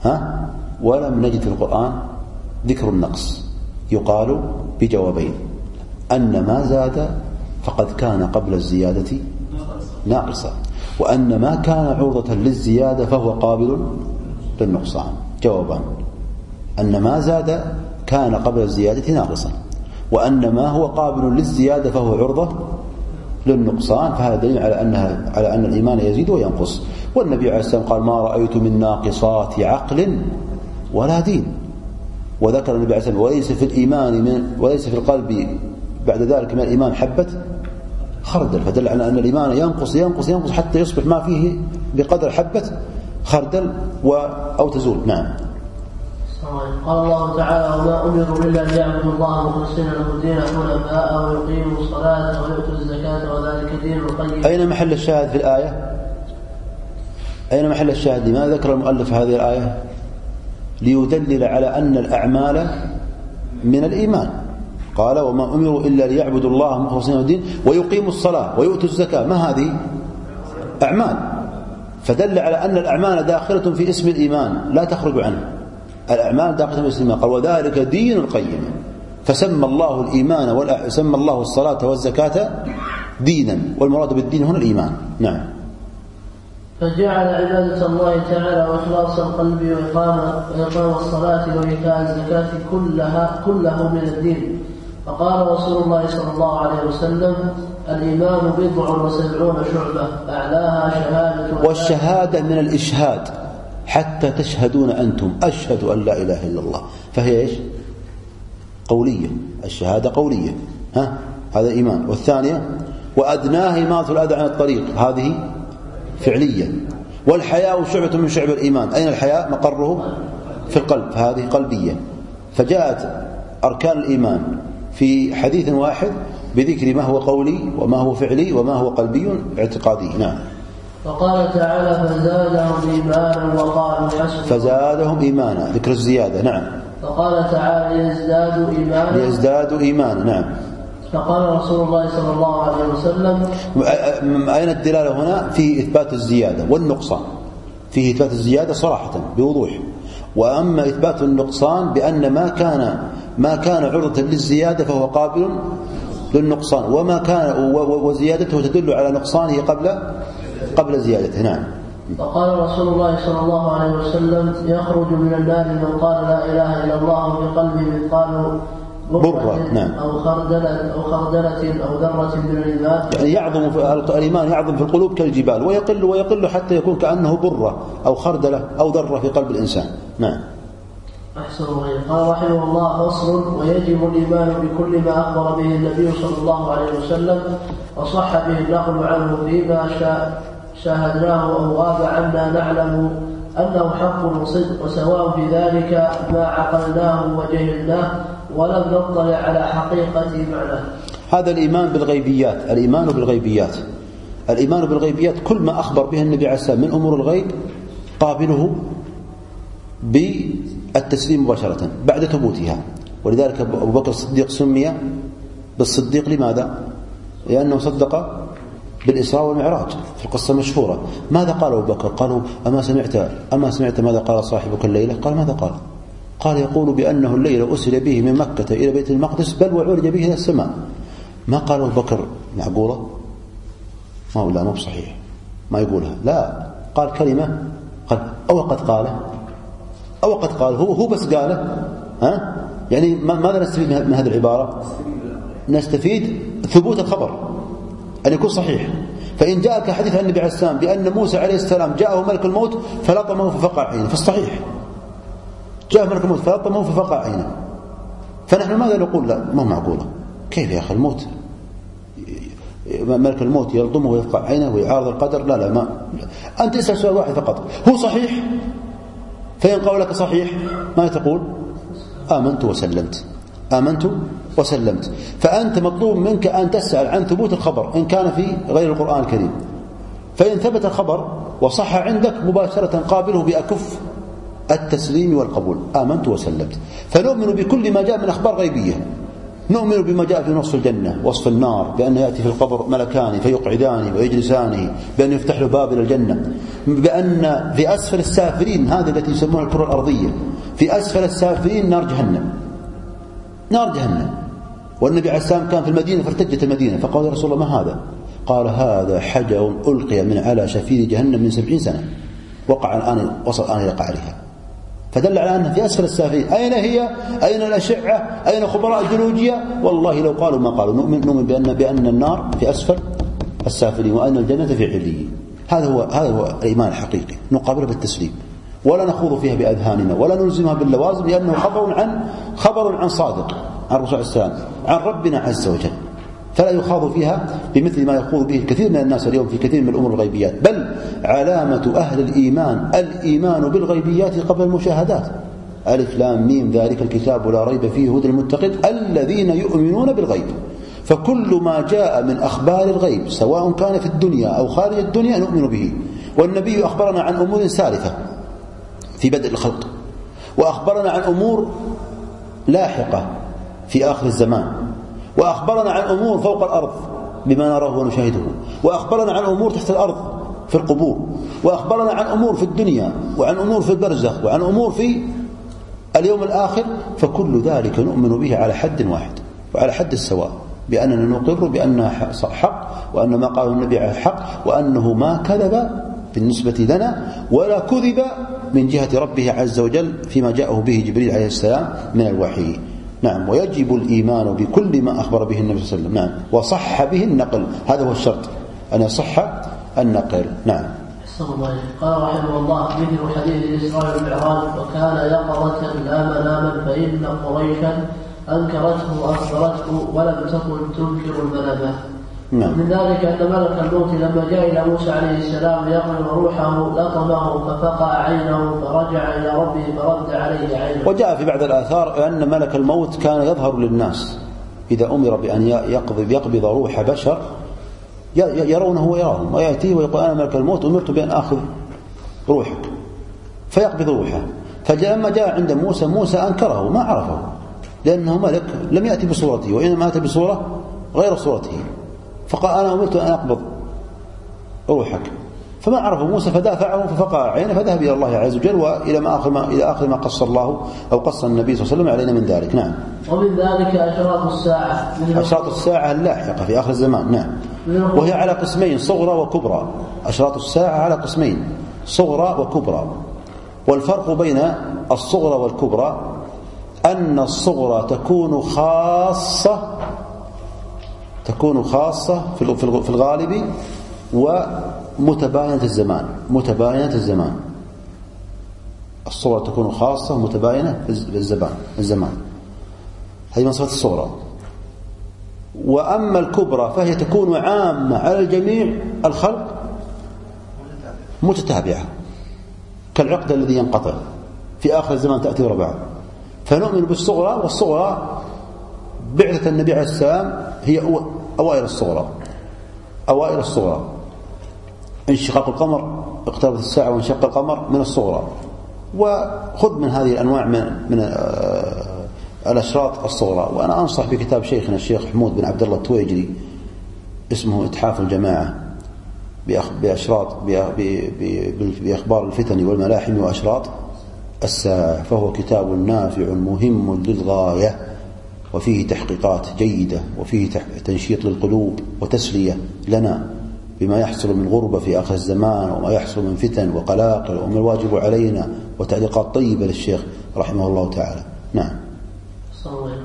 ها؟ ولم نجد في القرآن ذكر النقص. يقال بجوابين أن ما زاد فقد كان قبل الزيادة ناقصا وأن ما كان عرضة للزيادة فهو قابل للنقصان. جوابان أن ما زاد كان قبل الزيادة ناقصا. وأن ما هو قابل للزيادة فهو عرضة للنقصان فهذا دليل على أنها على أن الإيمان يزيد وينقص. والنبي عليه السلام قال ما رأيت من ناقصات عقل ولا دين. وذكر النبي عليه السلام وليس في الإيمان من وليس في القلب بعد ذلك من الإيمان حبة خردل. فدل على أن الإيمان ينقص ينقص ينقص حتى يصبح ما فيه بقدر حبة خردل و أو تزول. نعم. قال الله تعالى وما أمروا إلا ليعبدوا الله مخلصين له الدين حنفاء ويقيموا الصلاة ويؤتوا الزكاة وذلك دين القيم. أين محل الشاهد في الآية؟ أين محل الشاهد؟ لماذا ذكر المؤلف هذه الآية؟ ليدلل على أن الأعمال من الإيمان. قال وما أمروا إلا ليعبدوا الله مخلصين له الدين ويقيموا الصلاة ويؤتوا الزكاة، ما هذه؟ أعمال. فدل على أن الأعمال داخلة في اسم الإيمان لا تخرج عنه. الأعمال داخلة في الإيمان قال وذلك دين القيم. فسمى الله الإيمان سمى الله الصلاة والزكاة دينا. والمراد بالدين هنا الإيمان. نعم. فجعل عبادة الله تعالى وإخلاص القلب وإقام وإقام الصلاة وإيتاء الزكاة كلها كله من الدين. فقال رسول الله صلى الله عليه وسلم الإيمان بضع وسبعون شعبة أعلاها شهادة والشهادة من الإشهاد. حتى تشهدون أنتم. أشهد أن لا إله إلا الله. فهي إيش؟ قولية. الشهادة قولية. ها؟ هذا إيمان. والثانية وأدناه إماطة الأذى عن الطريق. هذه فعلية. والحياء شعبة من شعب الإيمان. أين الحياء؟ مقره في القلب. هذه قلبية. فجاءت أركان الإيمان في حديث واحد بذكر ما هو قولي وما هو فعلي وما هو قلبي اعتقادي. نعم. وقال تعالى فزادهم إيمانا وقالوا حسبنا. فزادهم إيمانا. ذكر الزيادة. نعم. فقال تعالى ليزدادوا إيمانا. ليزدادوا إيمانا. نعم. فقال رسول الله صلى الله عليه وسلم أين الدلالة هنا؟ في إثبات الزيادة والنقصان. فيه إثبات الزيادة صراحة بوضوح. وأما إثبات النقصان بأن ما كان ما كان عرضة للزيادة فهو قابل للنقصان. وما كان وزيادته تدل على نقصانه قبل قبل زيادته نعم. فقال رسول الله صلى الله عليه وسلم يخرج من النار من قال لا إله إلا الله بقلبه مثقال برة نعم. أو خردلة أو خردلة أو ذرة من الإيمان يعني يعظم في الإيمان يعظم في القلوب كالجبال ويقل ويقل حتى يكون كأنه برة أو خردلة أو ذرة في قلب الإنسان. نعم. أحسن الله قال رحمه الله فصل ويجب الإيمان بكل ما أخبر به النبي صلى الله عليه وسلم وصح به النقل عنه فيما شاء. شاهدناه أو غاب عنا نعلم أنه حق وصدق وسواء في ذلك ما عقلناه وجهلناه ولم نطلع على حقيقة معناه هذا الإيمان بالغيبيات الإيمان بالغيبيات. الإيمان بالغيبيات كل ما أخبر به النبي عليه من أمور الغيب قابله بالتسليم مباشرة بعد ثبوتها. ولذلك أبو بكر الصديق سمي بالصديق لماذا؟ لأنه صدق بالإسراء والمعراج في القصة المشهورة ماذا قال أبو بكر؟ قالوا أما سمعت أما سمعت ماذا قال صاحبك الليلة؟ قال ماذا قال؟ قال يقول بأنه الليلة أسر به من مكة إلى بيت المقدس بل وعرج به إلى السماء. ما قال أبو بكر؟ معقولة؟ ما هو لا مو بصحيح. ما يقولها. لا قال كلمة قال أو قد قاله أو قد قال هو هو بس قاله. ها؟ يعني ماذا نستفيد من هذه العبارة؟ نستفيد ثبوت الخبر. أن يكون صحيح. فإن جاءك حديث عن النبي عليه السلام بأن موسى عليه السلام جاءه ملك الموت فلطمه ففقع عينه فالصحيح. جاء ملك الموت فلطمه ففقع عينه. فنحن ماذا نقول؟ لا ما معقولة كيف يا أخي الموت؟ ملك الموت يلطمه ويفقع عينه ويعارض القدر؟ لا لا ما. أنت اسأل سؤال واحد فقط. هو صحيح؟ فإن قال لك صحيح ما تقول؟ آمنت وسلمت. آمنت وسلمت. فأنت مطلوب منك أن تسأل عن ثبوت الخبر إن كان في غير القرآن الكريم. فإن ثبت الخبر وصح عندك مباشرة قابله بأكف التسليم والقبول. آمنت وسلمت. فنؤمن بكل ما جاء من أخبار غيبية. نؤمن بما جاء في وصف الجنة وصف النار بأن يأتي في القبر ملكان فيقعدانه ويجلسانه بأن يفتح له باب إلى الجنة. بأن في أسفل السافلين هذه التي يسمونها الكرة الأرضية في أسفل السافلين نار جهنم. نار جهنم. والنبي عليه السلام كان في المدينة فارتجت المدينة فقال يا رسول الله ما هذا؟ قال هذا حجر ألقي من على شفير جهنم من سبعين سنة. وقع الآن وصل الآن إلى قعرها. فدل على أنها في أسفل السافلين. أين هي؟ أين الأشعة؟ أين خبراء الجيولوجيا والله لو قالوا ما قالوا. نؤمن, نؤمن بأن, بأن النار في أسفل السافلين وأن الجنة في عليين. هذا هو هذا هو الإيمان الحقيقي. نقابله بالتسليم ولا نخوض فيها بأذهاننا ولا نلزمها باللوازم لأنه خبر عن خبر عن صادق عن الرسول عليه السلام عن ربنا عز وجل. فلا يخاض فيها بمثل ما يخوض به الكثير من الناس اليوم في كثير من الأمور الغيبيات. بل علامة أهل الإيمان الإيمان بالغيبيات قبل المشاهدات. ألف لام ميم ذلك الكتاب لا ريب فيه هدى المتقين الذين يؤمنون بالغيب. فكل ما جاء من أخبار الغيب سواء كان في الدنيا أو خارج الدنيا نؤمن به. والنبي أخبرنا عن أمور سالفة. في بدء الخلق. وأخبرنا عن أمور لاحقة في آخر الزمان. وأخبرنا عن أمور فوق الأرض بما نراه ونشاهده. وأخبرنا عن أمور تحت الأرض في القبور. وأخبرنا عن أمور في الدنيا وعن أمور في البرزخ وعن أمور في اليوم الآخر. فكل ذلك نؤمن به على حد واحد وعلى حد السواء. بأننا نقر بأنها حق وأن ما قاله النبي على حق وأنه ما كذب بالنسبة لنا ولا كذب من جهة ربه عز وجل فيما جاءه به جبريل عليه السلام من الوحي. نعم ويجب الإيمان بكل ما أخبر به النبي صلى الله عليه وسلم. نعم وصح به النقل. هذا هو الشرط. أن يصح النقل. نعم. قال رحمه الله مثل حديث الإسراء والمعراج وكان يقظة لا مناما فإن قريشا أنكرته وأخبرته ولم تكن تنكر المنامة. نعم. من ذلك أن ملك الموت لما جاء إلى موسى عليه السلام ليقبض روحه لطمه ففقع عينه فرجع إلى ربه فرد عليه عينه. وجاء في بعض الآثار أن ملك الموت كان يظهر للناس إذا أمر بأن يقبض, يقبض روح بشر يرونه ويراهم ويأتيه ويقول أنا ملك الموت أمرت بأن آخذ روحك. فيقبض روحه. فلما جاء عند موسى موسى أنكره ما عرفه لأنه ملك لم يأتي بصورته وإنما أتى بصورة غير صورته. فقال أنا أمرت أن أقبض. روحك فما عرفه موسى فدافعه ففقع عينه فذهب إلى الله عز وجل وإلى ما آخر ما إلى آخر ما قص الله أو قص النبي صلى الله عليه وسلم علينا من ذلك. نعم. ومن ذلك أشراط الساعة. أشراط الساعة اللاحقة في آخر الزمان. نعم. وهي على قسمين صغرى وكبرى. أشراط الساعة على قسمين صغرى وكبرى. والفرق بين الصغرى والكبرى أن الصغرى تكون خاصة تكون خاصة في الغالب ومتباينة الزمان متباينة الزمان. الصورة تكون خاصة متباينة في الزمان الزمان هذه مصفة الصغرى وأما الكبرى فهي تكون عامة على الجميع الخلق متتابعة كالعقد الذي ينقطع. في آخر الزمان تأتي ورا فنؤمن بالصغرى والصغرى بعثة النبي عليه السلام هي أوائل الصغرى. أوائل الصغرى. انشقاق القمر اقتربت الساعة وانشق القمر من الصغرى. وخذ من هذه الأنواع من, من آه، الأشراط الصغرى. وأنا أنصح بكتاب شيخنا الشيخ حمود بن عبد الله التويجري اسمه إتحاف الجماعة بأشراط بأخبار الفتن والملاحم وأشراط الساعة. فهو كتاب نافع مهم للغاية. وفيه تحقيقات جيدة وفيه تنشيط للقلوب وتسلية لنا بما يحصل من غربة في آخر الزمان وما يحصل من فتن وقلاقل وما الواجب علينا وتعليقات طيبة للشيخ رحمه الله تعالى. نعم.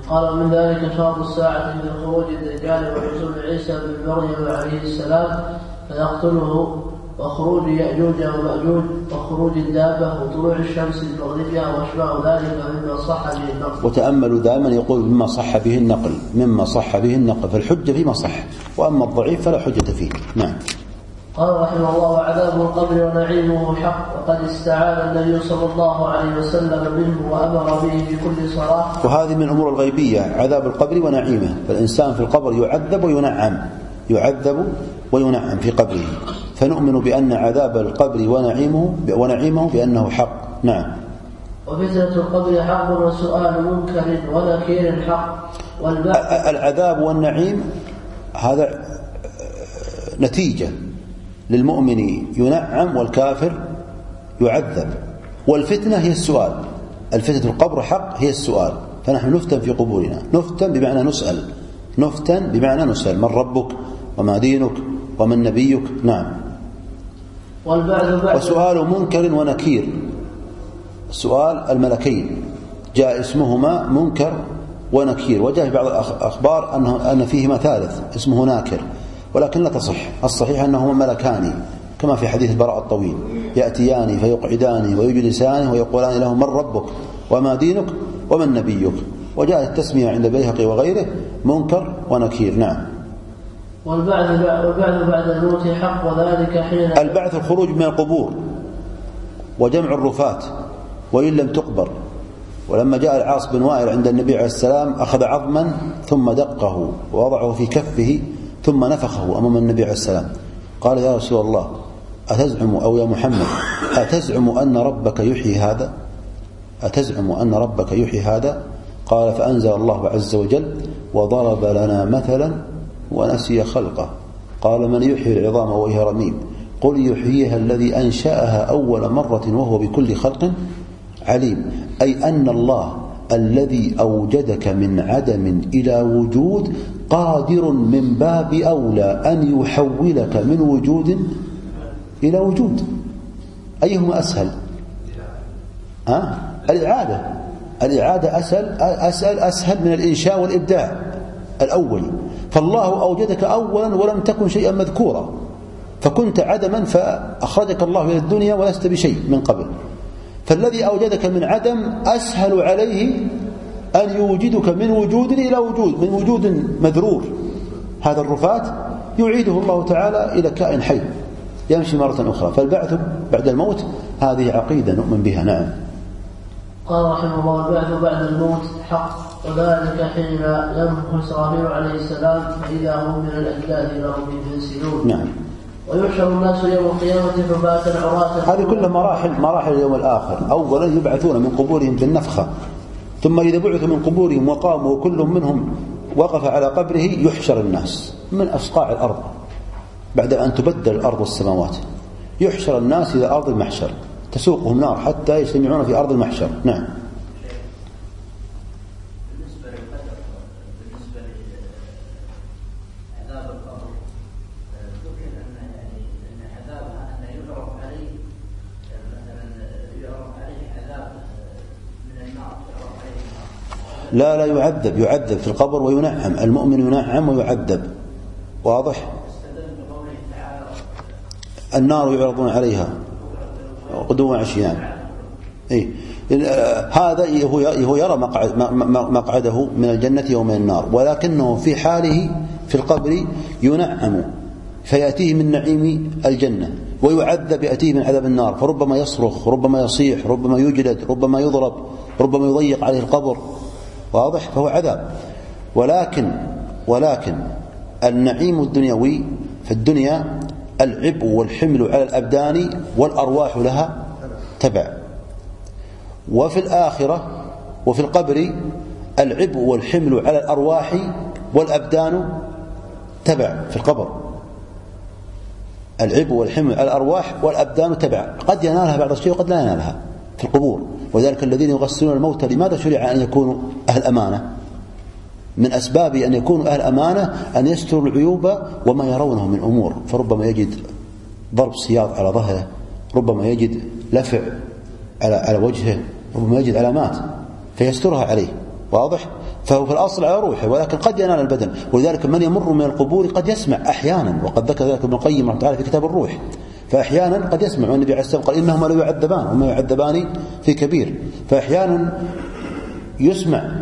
قال من ذلك شرط الساعة من خروج الدجال ونزول عيسى بن مريم عليه السلام فيقتله وخروج يأجوج ومأجوج وخروج الدابة وطلوع الشمس من مغربها وأشباه ذلك مما صح به النقل. وتأملوا دائما يقول مما صح به النقل مما صح به النقل فالحجة فيما صح وأما الضعيف فلا حجة فيه. نعم. قال رحمه الله عذاب القبر ونعيمه حق وقد استعان النبي صلى الله عليه وسلم منه وأمر به في كل صلاة. وهذه من الأمور الغيبية عذاب القبر ونعيمه. فالإنسان في القبر يعذب وينعم. يعذب وينعم في قبره. فنؤمن بأن عذاب القبر ونعيمه ونعيمه بأنه حق. نعم. وفتنه القبر حق وسؤال منكر ونكير حق. العذاب والنعيم هذا نتيجة للمؤمن ينعم والكافر يعذب. والفتنة هي السؤال. الفتنة القبر حق هي السؤال. فنحن نفتن في قبورنا. نفتن بمعنى نسأل. نفتن بمعنى نسأل. من ربك؟ وما دينك؟ ومن نبيك نعم. والبعث بعد. وسؤال منكر ونكير. سؤال الملكين جاء اسمهما منكر ونكير. وجاء في بعض الأخبار أنه أن فيهما ثالث اسمه ناكر. ولكن لا تصح. الصحيح أنهما ملكان كما في حديث البراء الطويل. يأتيان فيقعدان ويجلسان ويقولان له من ربك وما دينك ومن نبيك وجاءت التسمية عند البيهقي وغيره منكر ونكير. نعم. والبعث والبعث بعد الموت حق وذلك حين البعث الخروج من القبور وجمع الرفات وإن لم تقبر. ولما جاء العاص بن وائل عند النبي عليه السلام أخذ عظما ثم دقه ووضعه في كفه ثم نفخه أمام النبي عليه السلام. قال يا رسول الله أتزعم أو يا محمد أتزعم أن ربك يحيي هذا؟ أتزعم أن ربك يحيي هذا؟ قال فأنزل الله عز وجل وضرب لنا مثلا ونسي خلقه. قال من يحيي العظام وهي رميم قل يحييها الذي أنشأها أول مرة وهو بكل خلق عليم أي أن الله الذي أوجدك من عدم إلى وجود قادر من باب أولى أن يحولك من وجود إلى وجود. أيهما أسهل؟ ها؟ الإعادة. الإعادة أسهل أسهل أسهل من الإنشاء والإبداع الأول. فالله أوجدك أولا ولم تكن شيئا مذكورا فكنت عدما فأخرجك الله إلى الدنيا ولست بشيء من قبل. فالذي أوجدك من عدم أسهل عليه أن يوجدك من وجود إلى وجود من وجود مذرور. هذا الرفات يعيده الله تعالى إلى كائن حي. يمشي مرة أخرى. فالبعث بعد الموت هذه عقيدة نؤمن بها. نعم. قال رحمه الله البعث بعد الموت حق. وذلك حين ينفخ إسرافيل عليه السلام فإذا هم من الأجداد ربهم ينسلون. نعم. ويحشر الناس يوم القيامة حفاة عراة. هذه كلها مراحل مراحل اليوم الآخر. أولا يبعثون من قبورهم بالنفخة ثم إذا بعثوا من قبورهم وقاموا وكل منهم وقف على قبره يحشر الناس من أصقاع الأرض. بعد أن تبدل الأرض والسماوات يحشر الناس إلى أرض المحشر. تسوقهم نار حتى يجتمعون في أرض المحشر. نعم بالنسبة للقدر بالنسبة لعذاب القبر آه، ذكر أن يعني أن عذابها أن يعرف عليه آه، مثلا يعرف عليه عذاب آه، من النار يعرف عليه النار لا لا يعذب يعذب في القبر وينعم المؤمن ينعم ويعذب. واضح؟ النار يعرضون عليها. غدوا وعشيان إيه. هذا هو هو يرى مقعد مقعده من الجنة ومن النار ولكنه في حاله في القبر ينعم فيأتيه من نعيم الجنة ويعذب يأتيه من عذاب النار فربما يصرخ ربما يصيح ربما يجلد ربما يضرب ربما يضيق عليه القبر. واضح؟ فهو عذاب. ولكن ولكن النعيم الدنيوي في الدنيا العبء والحمل على الأبدان والأرواح لها تبع. وفي الآخرة وفي القبر العبء والحمل على الأرواح والأبدان تبع في القبر. العبء والحمل على الأرواح والأبدان تبع. قد ينالها بعض الشيء وقد لا ينالها في القبور. وذلك الذين يغسلون الموتى لماذا شرع أن يكونوا أهل أمانة. من أسباب أن يكونوا أهل أمانة أن يستروا العيوب وما يرونه من أمور فربما يجد ضرب سياط على ظهره ربما يجد لفع على على وجهه ربما يجد علامات فيسترها عليه. واضح؟ فهو في الأصل على روحه ولكن قد ينال البدن. ولذلك من يمر من القبور قد يسمع أحيانا وقد ذكر ذلك ابن القيم رحمة الله في كتاب الروح. فأحيانا قد يسمع والنبي عليه والسلام قال إنهما لا يعذبان وما يعذبان في كبير. فأحيانا يسمع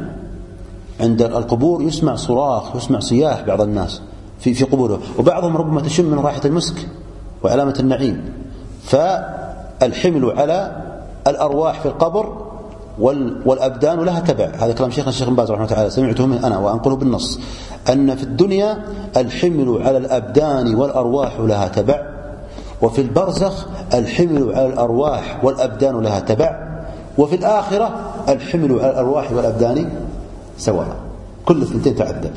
عند القبور يسمع صراخ يسمع صياح بعض الناس في في قبوره وبعضهم ربما تشم من رائحة المسك وعلامة النعيم. فالحمل على الأرواح في القبر والأبدان لها تبع. هذا كلام شيخنا الشيخ باز رحمه الله تعالى. سمعته من أنا وأنقله بالنص. أن في الدنيا الحمل على الأبدان والأرواح لها تبع وفي البرزخ الحمل على الأرواح والأبدان لها تبع وفي الآخرة الحمل على الأرواح والأبدان سواء كل اثنتين تعذب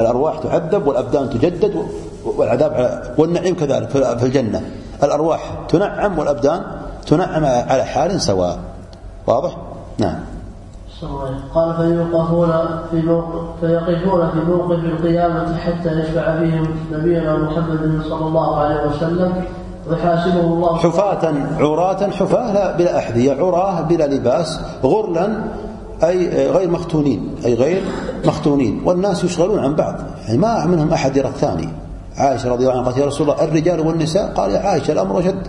الأرواح تعذب والأبدان تجدد والعذاب والنعيم كذلك في الجنة. الأرواح تنعم والأبدان تنعم على حال سواء. واضح؟ نعم. قال فيوقفون في موقف فيقفون في موقف القيامة حتى يشفع بهم نبينا محمد صلى الله عليه وسلم ويحاسبهم الله. حفاة عراة حفاة لا بلا أحذية عراة بلا لباس غرلا أي غير مختونين أي غير مختونين والناس يشغلون عن بعض. يعني ما منهم أحد يرى الثاني. عائشة رضي الله عنها قالت يا رسول الله الرجال والنساء؟ قال يا عائشة الأمر أشد.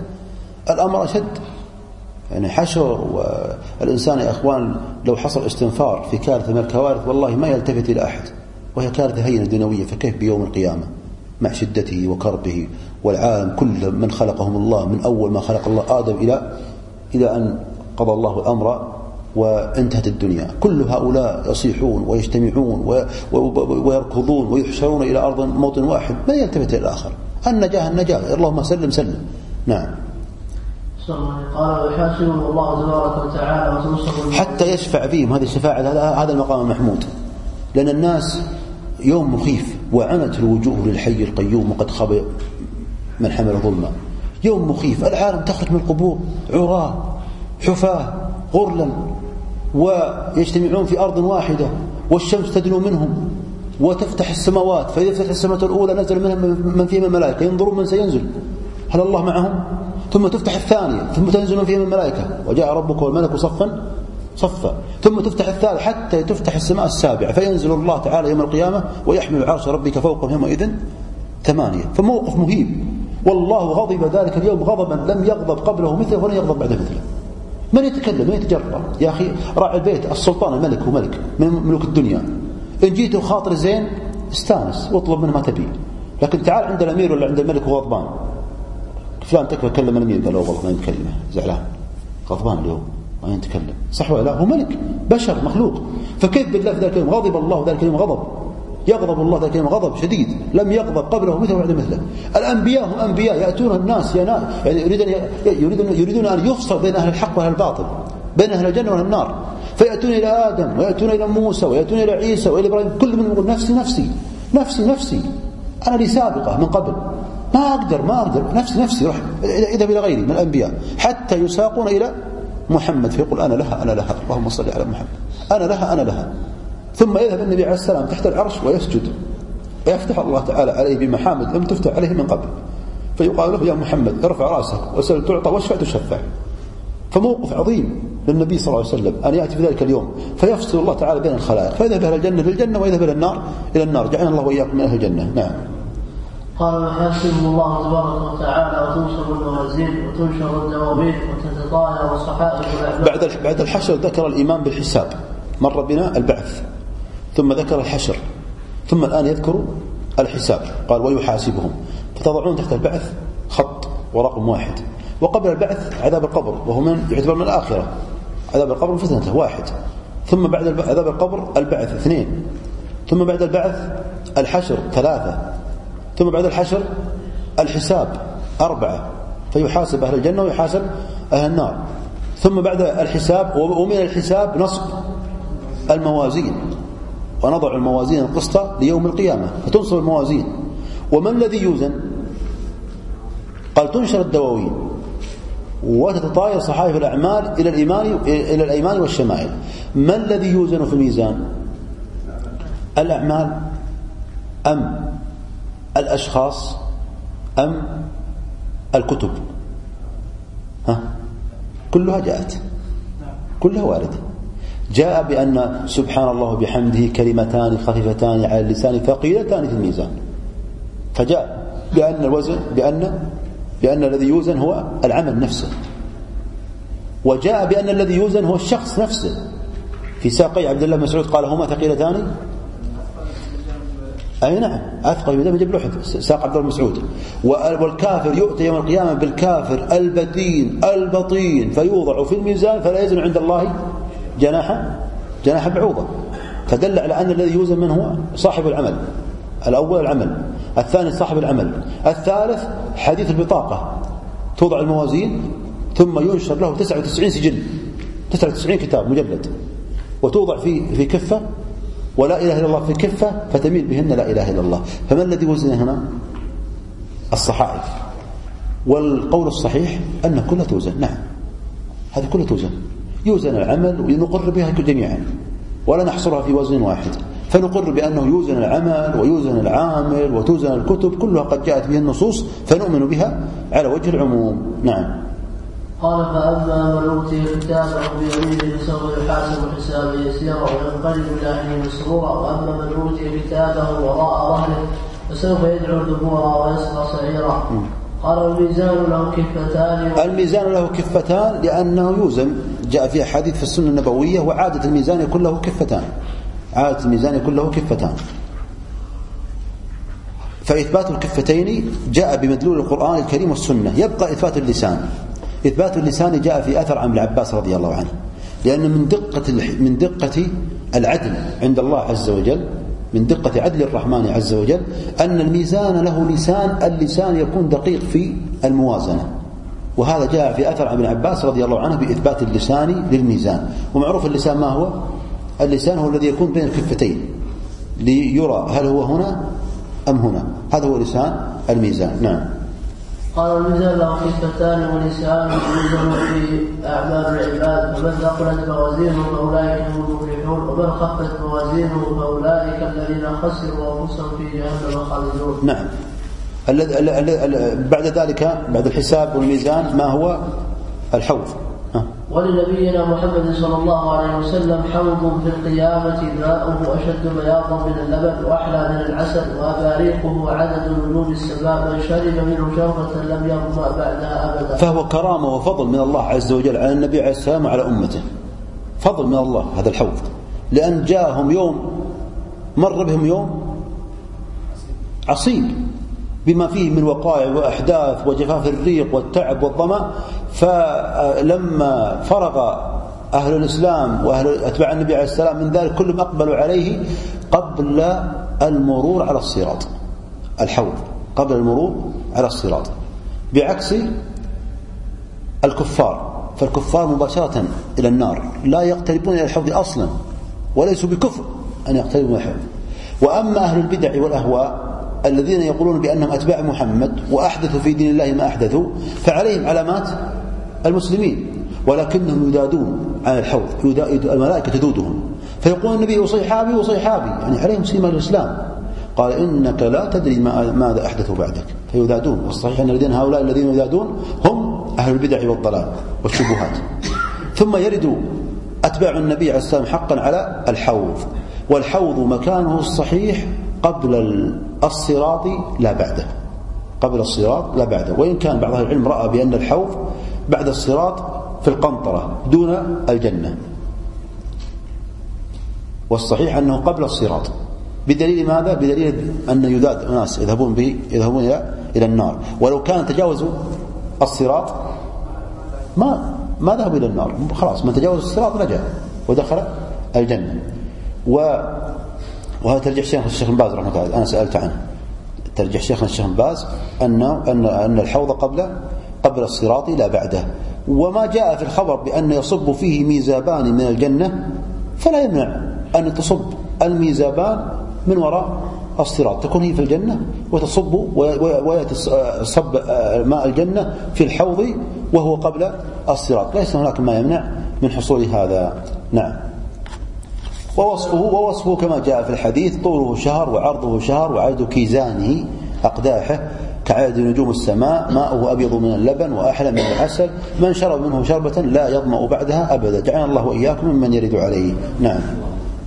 الأمر أشد. يعني حشر والإنسان يا أخوان لو حصل استنفار في كارثة من الكوارث والله ما يلتفت إلى أحد. وهي كارثة هينة دنيوية فكيف بيوم القيامة؟ مع شدته وكربه. والعالم كل من خلقهم الله من أول ما خلق الله آدم إلى إلى أن قضى الله الأمر وانتهت الدنيا. كل هؤلاء يصيحون ويجتمعون ويركضون ويحشرون إلى أرض موطن واحد. ما يلتفت إلى الآخر. النجاة النجاة اللهم سلم سلم. نعم. قال ويحاسبهم الله تبارك وتعالى حتى يشفع فيهم. هذه الشفاعة هذا المقام المحمود لأن الناس يوم مخيف وعنت الوجوه للحي القيوم وقد خاب من حمل ظلما يوم مخيف. العالم تخرج من القبور عراه حفاة غرلا. ويجتمعون في أرض واحدة والشمس تدنو منهم وتفتح السماوات فإذا فتحت السماوات الأولى نزل منها من فيها الملائكة ينظرون من سينزل. هل الله معهم؟ ثم تفتح الثانية ثم تنزل من فيها الملائكة وجاء ربك والملك صفا صفا. ثم تفتح الثالث حتى تفتح السماء السابعة. فينزل الله تعالى يوم القيامة ويحمل عرش ربك فوقهم يومئذ ثمانية. فموقف مهيب. والله غضب ذلك اليوم غضبا لم يغضب قبله مثله ولن يغضب بعد مثله. من يتكلم؟ من يتجرأ؟ يا أخي راعي البيت السلطان الملك هو ملك من ملوك الدنيا. إن جيت خاطر زين استانس واطلب منه ما تبي. لكن تعال عند الأمير ولا عند الملك وهو غضبان. فلان تكفى كلم الأمير؟ قال والله ما يتكلمه زعلان. غضبان اليوم ما يتكلم. صح ولا لا؟ هو ملك بشر مخلوق. فكيف بالله في ذلك اليوم؟ غضب الله ذلك اليوم غضب. يغضب الله ذلك اليوم غضب شديد لم يغضب قبله مثله وبعد مثله. الأنبياء هم أنبياء يأتون الناس يعني يريدون, يريدون, يريدون أن يفصل بين أهل الحق وأهل الباطل بين أهل الجنة وأهل النار. فيأتون إلى آدم ويأتون إلى موسى ويأتون إلى عيسى وإلى إبراهيم كل من يقول نفسي نفسي نفسي نفسي. أنا لي سابقة من قبل. ما أقدر ما أقدر. نفسي نفسي روح اذهب إلى غيري من الأنبياء. حتى يساقون إلى محمد فيقول أنا لها أنا لها. اللهم صل على محمد. أنا لها أنا لها. ثم يذهب النبي عليه السلام تحت العرش ويسجد. ويفتح الله تعالى عليه بمحامد لم تفتح عليه من قبل. فيقال له يا محمد ارفع رأسك وسل تعطى واشفع تشفع. فموقف عظيم للنبي صلى الله عليه وسلم أن يأتي في ذلك اليوم. فيفصل الله تعالى بين الخلائق. فيذهب إلى الجنة للجنة ويذهب إلى النار إلى النار. جعلنا الله وإياكم من أهل الجنة. نعم. قال ويحاسبه الله تبارك وتعالى وتنشر الموازين وتنشر الدواوين وتتطاير الصحائف بعد بعد الحشر ذكر الإيمان بالحساب. مر بنا البعث. ثم ذكر الحشر ثم الآن يذكر الحساب قال ويحاسبهم فتضعون تحت البعث خط ورقم واحد وقبل البعث عذاب القبر وهو من يعتبر من الآخرة عذاب القبر فتنته واحد ثم بعد عذاب القبر البعث اثنين ثم بعد البعث الحشر ثلاثة ثم بعد الحشر الحساب أربعة فيحاسب أهل الجنة ويحاسب أهل النار ثم بعد الحساب ومن الحساب نصب الموازين. ونضع الموازين القسط ليوم القيامة فتنصب الموازين. وما الذي يوزن؟ قال تنشر الدواوين. وتتطاير صحائف الأعمال إلى الإيمان إلى الأيمان والشمائل. ما الذي يوزن في الميزان؟ الأعمال أم الأشخاص أم الكتب؟ ها؟ كلها جاءت. كلها واردة. جاء بأن سبحان الله بحمده كلمتان خفيفتان على اللسان ثقيلتان في الميزان. فجاء بأن الوزن بأن بأن الذي يوزن هو العمل نفسه. وجاء بأن الذي يوزن هو الشخص نفسه. في ساقي عبد الله بن مسعود قال هما ثقيلتان؟ أي نعم أثقل من جبل أحد ساق عبد الله بن مسعود والكافر يؤتى يوم القيامة بالكافر البتين البطين فيوضع في الميزان فلا يزن عند الله جناح جناح بعوضة. فدل على أن الذي يوزن من هو صاحب العمل. الأول العمل الثاني صاحب العمل الثالث حديث البطاقة. توضع الموازين ثم ينشر له 99 سجل 99 كتاب مجلد. وتوضع في في كفة ولا إله إلا الله في كفة فتميل بهن لا إله إلا الله. فما الذي وزن هنا؟ الصحائف. والقول الصحيح أن كلها توزن. نعم. هذه كلها توزن. يوزن العمل ونقر بها جميعا. ولا نحصرها في وزن واحد. فنقر بأنه يوزن العمل ويوزن العامل وتوزن الكتب كلها قد جاءت بها النصوص فنؤمن بها على وجه العموم. نعم. قال فأما من أوتي كتابه بيمينه فسوف يحاسب حسابا يسيرا وينقلب إلى أهله مسرورا. وأما من أوتي كتابه وراء ظهره فسوف يدعو دبورا ويصلى سعيرا. قال الميزان له كفتان. الميزان له كفتان لأنه يوزن. جاء في أحاديث في السنة النبوية وعادة الميزان يكون له كفتان. عادة الميزان يكون له كفتان. فإثبات الكفتين جاء بمدلول القرآن الكريم والسنة. يبقى إثبات اللسان. إثبات اللسان جاء في أثر عن ابن عباس رضي الله عنه. لأن من دقة من دقة العدل عند الله عز وجل من دقة عدل الرحمن عز وجل أن الميزان له لسان اللسان يكون دقيق في الموازنة. وهذا جاء في أثر ابن عباس رضي الله عنه بإثبات اللسان للميزان. ومعروف اللسان ما هو؟ اللسان هو الذي يكون بين الكفتين ليرى هل هو هنا أم هنا. هذا هو لسان الميزان. نعم. قال الميزان له خفتان ولسان يوزن في اعمال العباد فمن ثقلت موازينه فأولئك هم المفلحون ومن خفت موازينه فأولئك الذين خسروا أنفسهم في جهنم خالدون. نعم. بعد ذلك بعد الحساب والميزان ما هو؟ الحوض. ولنبينا محمد صلى الله عليه وسلم حوض في القيامة ماؤه أشد بياضا من اللبن وأحلى من العسل وأباريقه عدد نجوم السماء من شرب منه شربة لم يظمأ بعدها أبدا. فهو كرامة وفضل من الله عز وجل على النبي عليه السلام وعلى أمته. فضل من الله هذا الحوض. لأن جاءهم يوم مر بهم يوم عصيب. بما فيه من وقائع وأحداث وجفاف الريق والتعب والظمأ فلما فرغ أهل الإسلام وأهل أتباع النبي عليه السلام من ذلك كلهم أقبلوا عليه قبل المرور على الصراط الحوض قبل المرور على الصراط بعكس الكفار. فالكفار مباشرة إلى النار لا يقتربون إلى الحوض أصلا وليسوا بكفر أن يقتربوا من الحوض. وأما أهل البدع والأهواء الذين يقولون بأنهم أتباع محمد وأحدثوا في دين الله ما أحدثوا فعليهم علامات المسلمين ولكنهم يدادون عن الحوض الملائكة تدودهم. فيقول النبي وصيحابي وصيحابي يعني عليهم سيما الإسلام قال إنك لا تدري ماذا أحدثوا بعدك. فيذادون والصحيح أن الذين هؤلاء الذين يذادون هم أهل البدع والضلال والشبهات. ثم يرد أتباع النبي عليه السلام حقا على الحوض والحوض مكانه الصحيح قبل الصراط لا بعده. قبل الصراط لا بعده. وإن كان بعض العلم رأى بأن الحوض بعد الصراط في القنطرة دون الجنة. والصحيح أنه قبل الصراط. بدليل ماذا؟ بدليل أن يذاد أناس يذهبون به يذهبون إلى إلى النار. ولو كان تجاوزوا الصراط ما ما ذهبوا إلى النار. خلاص من تجاوز الصراط نجا ودخل الجنة. و وهذا ترجح شيخ الشيخ باز رحمه الله أنا سألت عنه. ترجح شيخنا الشيخ باز أن أن أن الحوض قبل قبل الصراط لا بعده. وما جاء في الخبر بأن يصب فيه ميزابان من الجنة فلا يمنع أن تصب الميزابان من وراء الصراط. تكون هي في الجنة وتصب ويتصب ماء الجنة في الحوض وهو قبل الصراط. ليس هناك ما يمنع من حصول هذا. نعم. ووصفه ووصفه كما جاء في الحديث طوله شهر وعرضه شهر وعدد كيزانه أقداحه كعدد نجوم السماء ماؤه أبيض من اللبن وأحلى من العسل من شرب منه شربة لا يظمأ بعدها أبدا. جعلنا الله وإياكم ممن يرد عليه. نعم.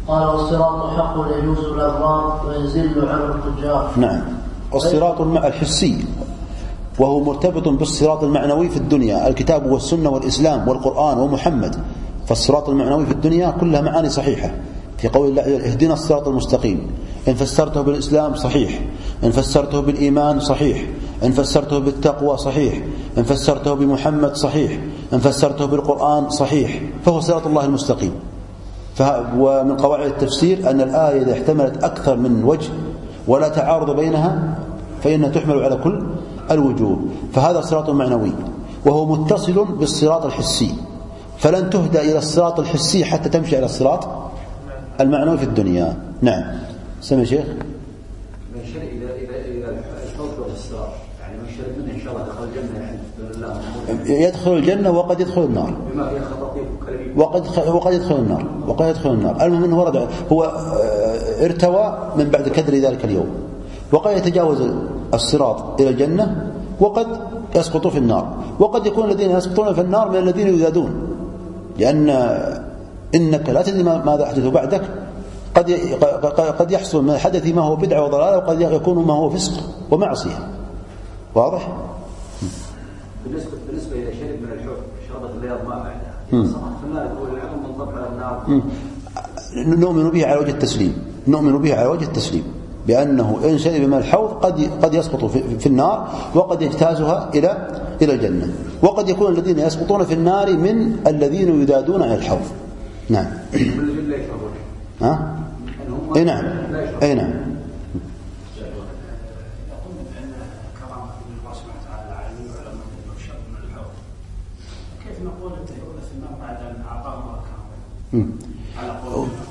قال والصراط حق يجوز الأبرار ويزل عنه الفجار نعم. والصراط المع الحسي وهو مرتبط بالصراط المعنوي في الدنيا الكتاب والسنة والإسلام والقرآن ومحمد. فالصراط المعنوي في الدنيا كلها معاني صحيحة. في قول الله اهدنا الصراط المستقيم. إن فسرته بالإسلام صحيح. إن فسرته بالإيمان صحيح. إن فسرته بالتقوى صحيح. إن فسرته بمحمد صحيح. إن فسرته بالقرآن صحيح. فهو صراط الله المستقيم. ومن قواعد التفسير أن الآية إذا احتملت أكثر من وجه ولا تعارض بينها فإنها تحمل على كل الوجوه. فهذا صراط معنوي. وهو متصل بالصراط الحسي. فلن تهدى إلى الصراط الحسي حتى تمشي إلى الصراط المعنوي في الدنيا. نعم. سمع شيخ؟ من شرب إذا إذا الحوض يعني من شرب منه إن شاء الله دخل الجنة يعني يدخل الجنة وقد يدخل النار. بما فيها خطاطيف وقد وقد يدخل النار. وقد يدخل النار. المهم إنه ورد هو آه، ارتوى من بعد كدر ذلك اليوم. وقد يتجاوز الصراط إلى الجنة وقد يسقط في النار. وقد يكون الذين يسقطون في النار من الذين يزادون. لأن إنك لا تدري ما- ماذا أحدث بعدك. قد قد يحصل من الحدث ما هو بدعة وضلالة وقد يكون ما هو فسق ومعصية. واضح؟ بالنسبة بالنسبة إذا شرب من الحوض شربت البياض ما بعدها. النار يقول العلم منضبط على النار. نؤمن به على وجه التسليم. نؤمن به على وجه التسليم. بأنه إن شرب من الحوض قد قد يسقط في, في النار وقد يجتازها إلى إلى الجنة. وقد يكون الذين يسقطون في النار من الذين يدادون عن الحوض. نعم. لا يشربون ها؟ أي نعم. أي نعم.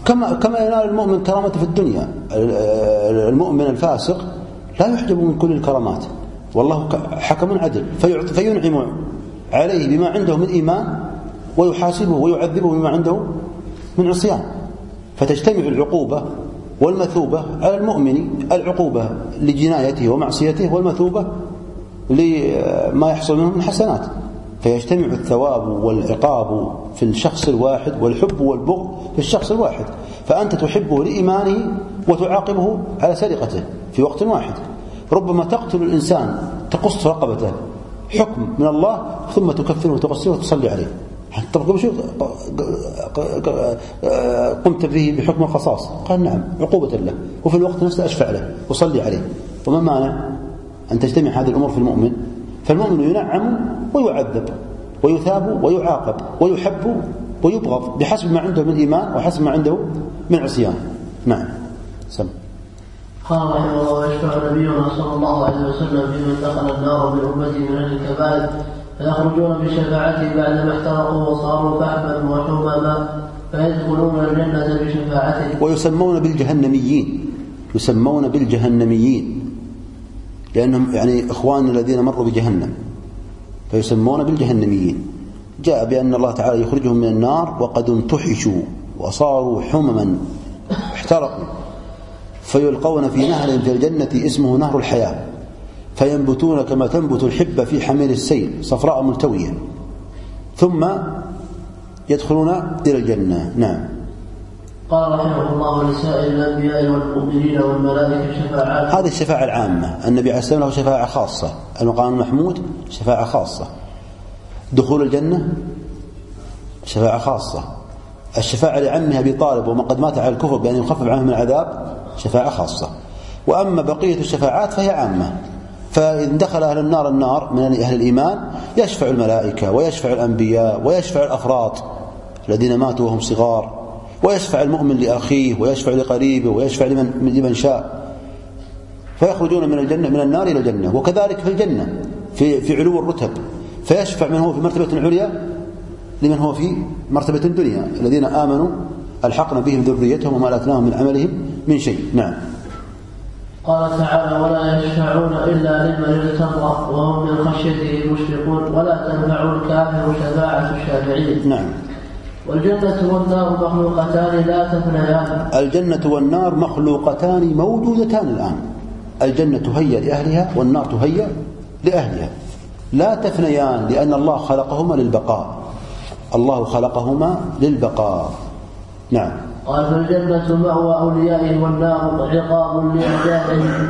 كما كما ينال المؤمن كرامته في الدنيا. المؤمن الفاسق لا يحجب من كل الكرامات. والله حكم عدل. فينعم عليه بما عنده من إيمان ويحاسبه ويعذبه بما عنده من عصيان. فتجتمع العقوبة والمثوبة على المؤمن العقوبة لجنايته ومعصيته والمثوبة لما يحصل منه من حسنات. فيجتمع الثواب والعقاب في الشخص الواحد والحب والبغض في الشخص الواحد. فأنت تحبه لإيمانه وتعاقبه على سرقته في وقت واحد. ربما تقتل الإنسان تقص رقبته. حكم من الله ثم تكفره وتغسله وتصلي عليه. طب قبل شو قمت به بحكم القصاص. قال نعم عقوبة له. وفي الوقت نفسه أشفع له وصلي عليه. وما مانع أن تجتمع هذه الأمور في المؤمن؟ فالمؤمن ينعم ويعذب ويثاب ويعاقب ويحب ويبغض بحسب ما عنده من إيمان وحسب ما عنده من عصيان. نعم. سم. قال رحمه الله ويشفع نبينا صلى الله عليه وسلم في من دخل النار من امته من أهل الكبائر فيخرجون بشفاعته بعدما احترقوا وصاروا فحما وحمما فيدخلون الجنة بشفاعته. ويسمون بالجهنميين يسمون بالجهنميين لأنهم يعني إخواننا الذين مروا بجهنم فيسمون بالجهنميين. جاء بأن الله تعالى يخرجهم من النار وقد انتحشوا وصاروا حمما احترقوا. فيلقون في نهر في الجنة اسمه نهر الحياة. فينبتون كما تنبت الحبة في حمير السيل صفراء ملتوية ثم يدخلون إلى الجنة. نعم. قال رحمه الله لسائر الأنبياء والمؤمنين والملائكة شفاعات هذه الشفاعة العامة. النبي عليه السلام له شفاعة خاصة. المقام المحمود شفاعة خاصة. دخول الجنة شفاعة خاصة. الشفاعة لعمه أبي طالب ومن قد مات على الكفر بأن يخفف عنه من العذاب شفاعة خاصة. وأما بقية الشفاعات فهي عامة. فإن دخل أهل النار النار من أهل الإيمان يشفع الملائكة ويشفع الأنبياء ويشفع الأفراط الذين ماتوا وهم صغار ويشفع المؤمن لأخيه ويشفع لقريبه ويشفع لمن, لمن شاء. فيخرجون من الجنة من النار إلى الجنة وكذلك في الجنة في, في علو الرتب. فيشفع من هو في مرتبة عليا لمن هو في مرتبة دنيا الذين آمنوا ألحقنا بهم ذريتهم وما من عملهم من شيء. نعم. قال تعالى ولا يشفعون إلا لمن ارتضى وهم من خشيته مشفقون ولا تنفع الكافر شفاعة الشافعين. نعم. والجنة والنار مخلوقتان لا تفنيان. الجنة والنار مخلوقتان موجودتان الآن. الجنة تهيأ لأهلها والنار تهيأ لأهلها. لا تفنيان لأن الله خلقهما للبقاء. الله خلقهما للبقاء. نعم. قال فالجنة مأوى أوليائه والنار عقاب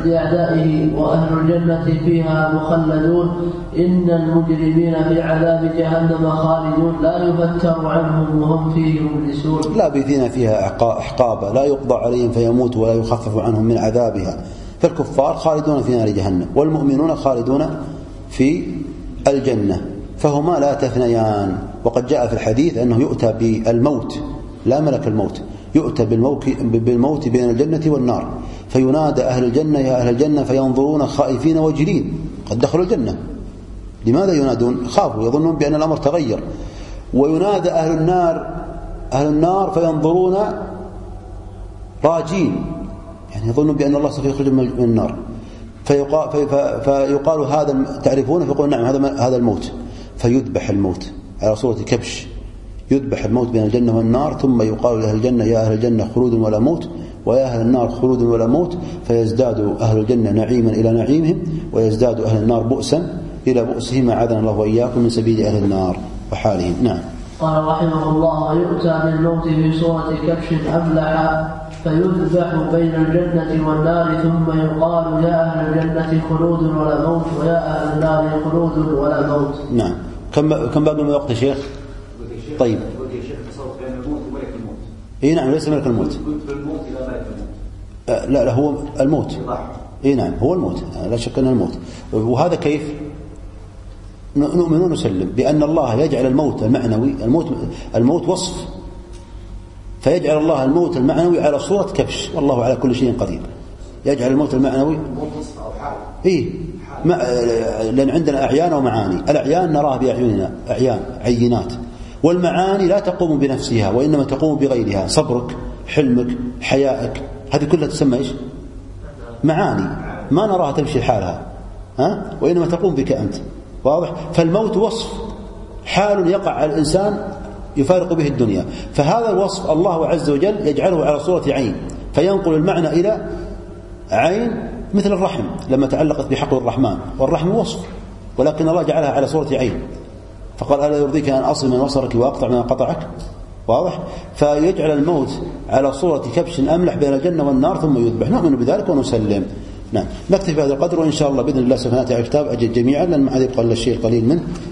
لأعدائه, وأهل الجنة فيها مخلدون. إن المجرمين في عذاب جهنم خالدون. لا يفتر عنهم وهم فيه مبلسون. لابثين فيها أحقا- أحقابا. لا يقضى عليهم فيموتوا ولا يخفف عنهم من عذابها. فالكفار خالدون في نار جهنم والمؤمنون خالدون في الجنة. فهما لا تثنيان. وقد جاء في الحديث أنه يؤتى بالموت لا ملك الموت. يؤتى بالموت, بين الجنة والنار. فينادى أهل الجنة يا أهل الجنة فينظرون خائفين وجلين قد دخلوا الجنة. لماذا ينادون؟ خافوا يظنون بأن الأمر تغير. وينادى أهل النار أهل النار فينظرون راجين. يعني يظنون بأن الله سوف يخرج من النار. فيقال, فيقال هذا تعرفونه؟ فيقول نعم هذا هذا الموت. فيذبح الموت على صورة كبش. يذبح الموت بين الجنة والنار ثم يقال لأهل الجنة يا أهل الجنة خلود ولا موت. ويا أهل النار خلود ولا موت. فيزداد أهل الجنة نعيما إلى نعيمهم ويزداد أهل النار بؤسا إلى بؤسهم. أعاذنا الله وإياكم من سبيل أهل النار وحالهم. نعم. قال رحمه الله يؤتى بالموت في صورة كبش أبلع فيذبح بين الجنة والنار ثم يقال يا أهل الجنة خلود ولا موت. ويا أهل النار خلود ولا موت. نعم. كم كم باقي من الوقت يا شيخ؟ طيب. اي نعم ليس ملك الموت. آه، لا لا هو الموت. اي نعم هو الموت. آه، لا شك أنه الموت. وهذا كيف؟ نؤمن ونسلم بأن الله يجعل الموت المعنوي الموت الموت وصف. فيجعل الله الموت المعنوي على صورة كبش. والله على كل شيء قدير. يجعل الموت المعنوي. الموت وصف أو حال. إيه. ما لأن عندنا أعيان ومعاني. الأعيان نراها بأعيننا. أعيان عينات. والمعاني لا تقوم بنفسها وإنما تقوم بغيرها. صبرك حلمك حيائك. هذه كلها تسمى إيش؟ معاني. ما نراها تمشي لحالها. ها؟ وإنما تقوم بك أنت. واضح؟ فالموت وصف. حال يقع على الإنسان يفارق به الدنيا. فهذا الوصف الله عز وجل يجعله على صورة عين. فينقل المعنى إلى عين مثل الرحم لما تعلقت بحق الرحمن. والرحم وصف ولكن الله جعلها على صورة عين. فقال ألا يرضيك أن أصل من وصلك وأقطع من قطعك؟ واضح. فيجعل الموت على صورة كبش أملح بين الجنة والنار ثم يذبح. نؤمن بذلك ونسلم. نعم. نكتفي بهذا القدر وإن شاء الله بإذن الله سوف نأتي على الكتاب. أجل جميعا. لأن ما عاد يبقى إلا الشيء القليل منه.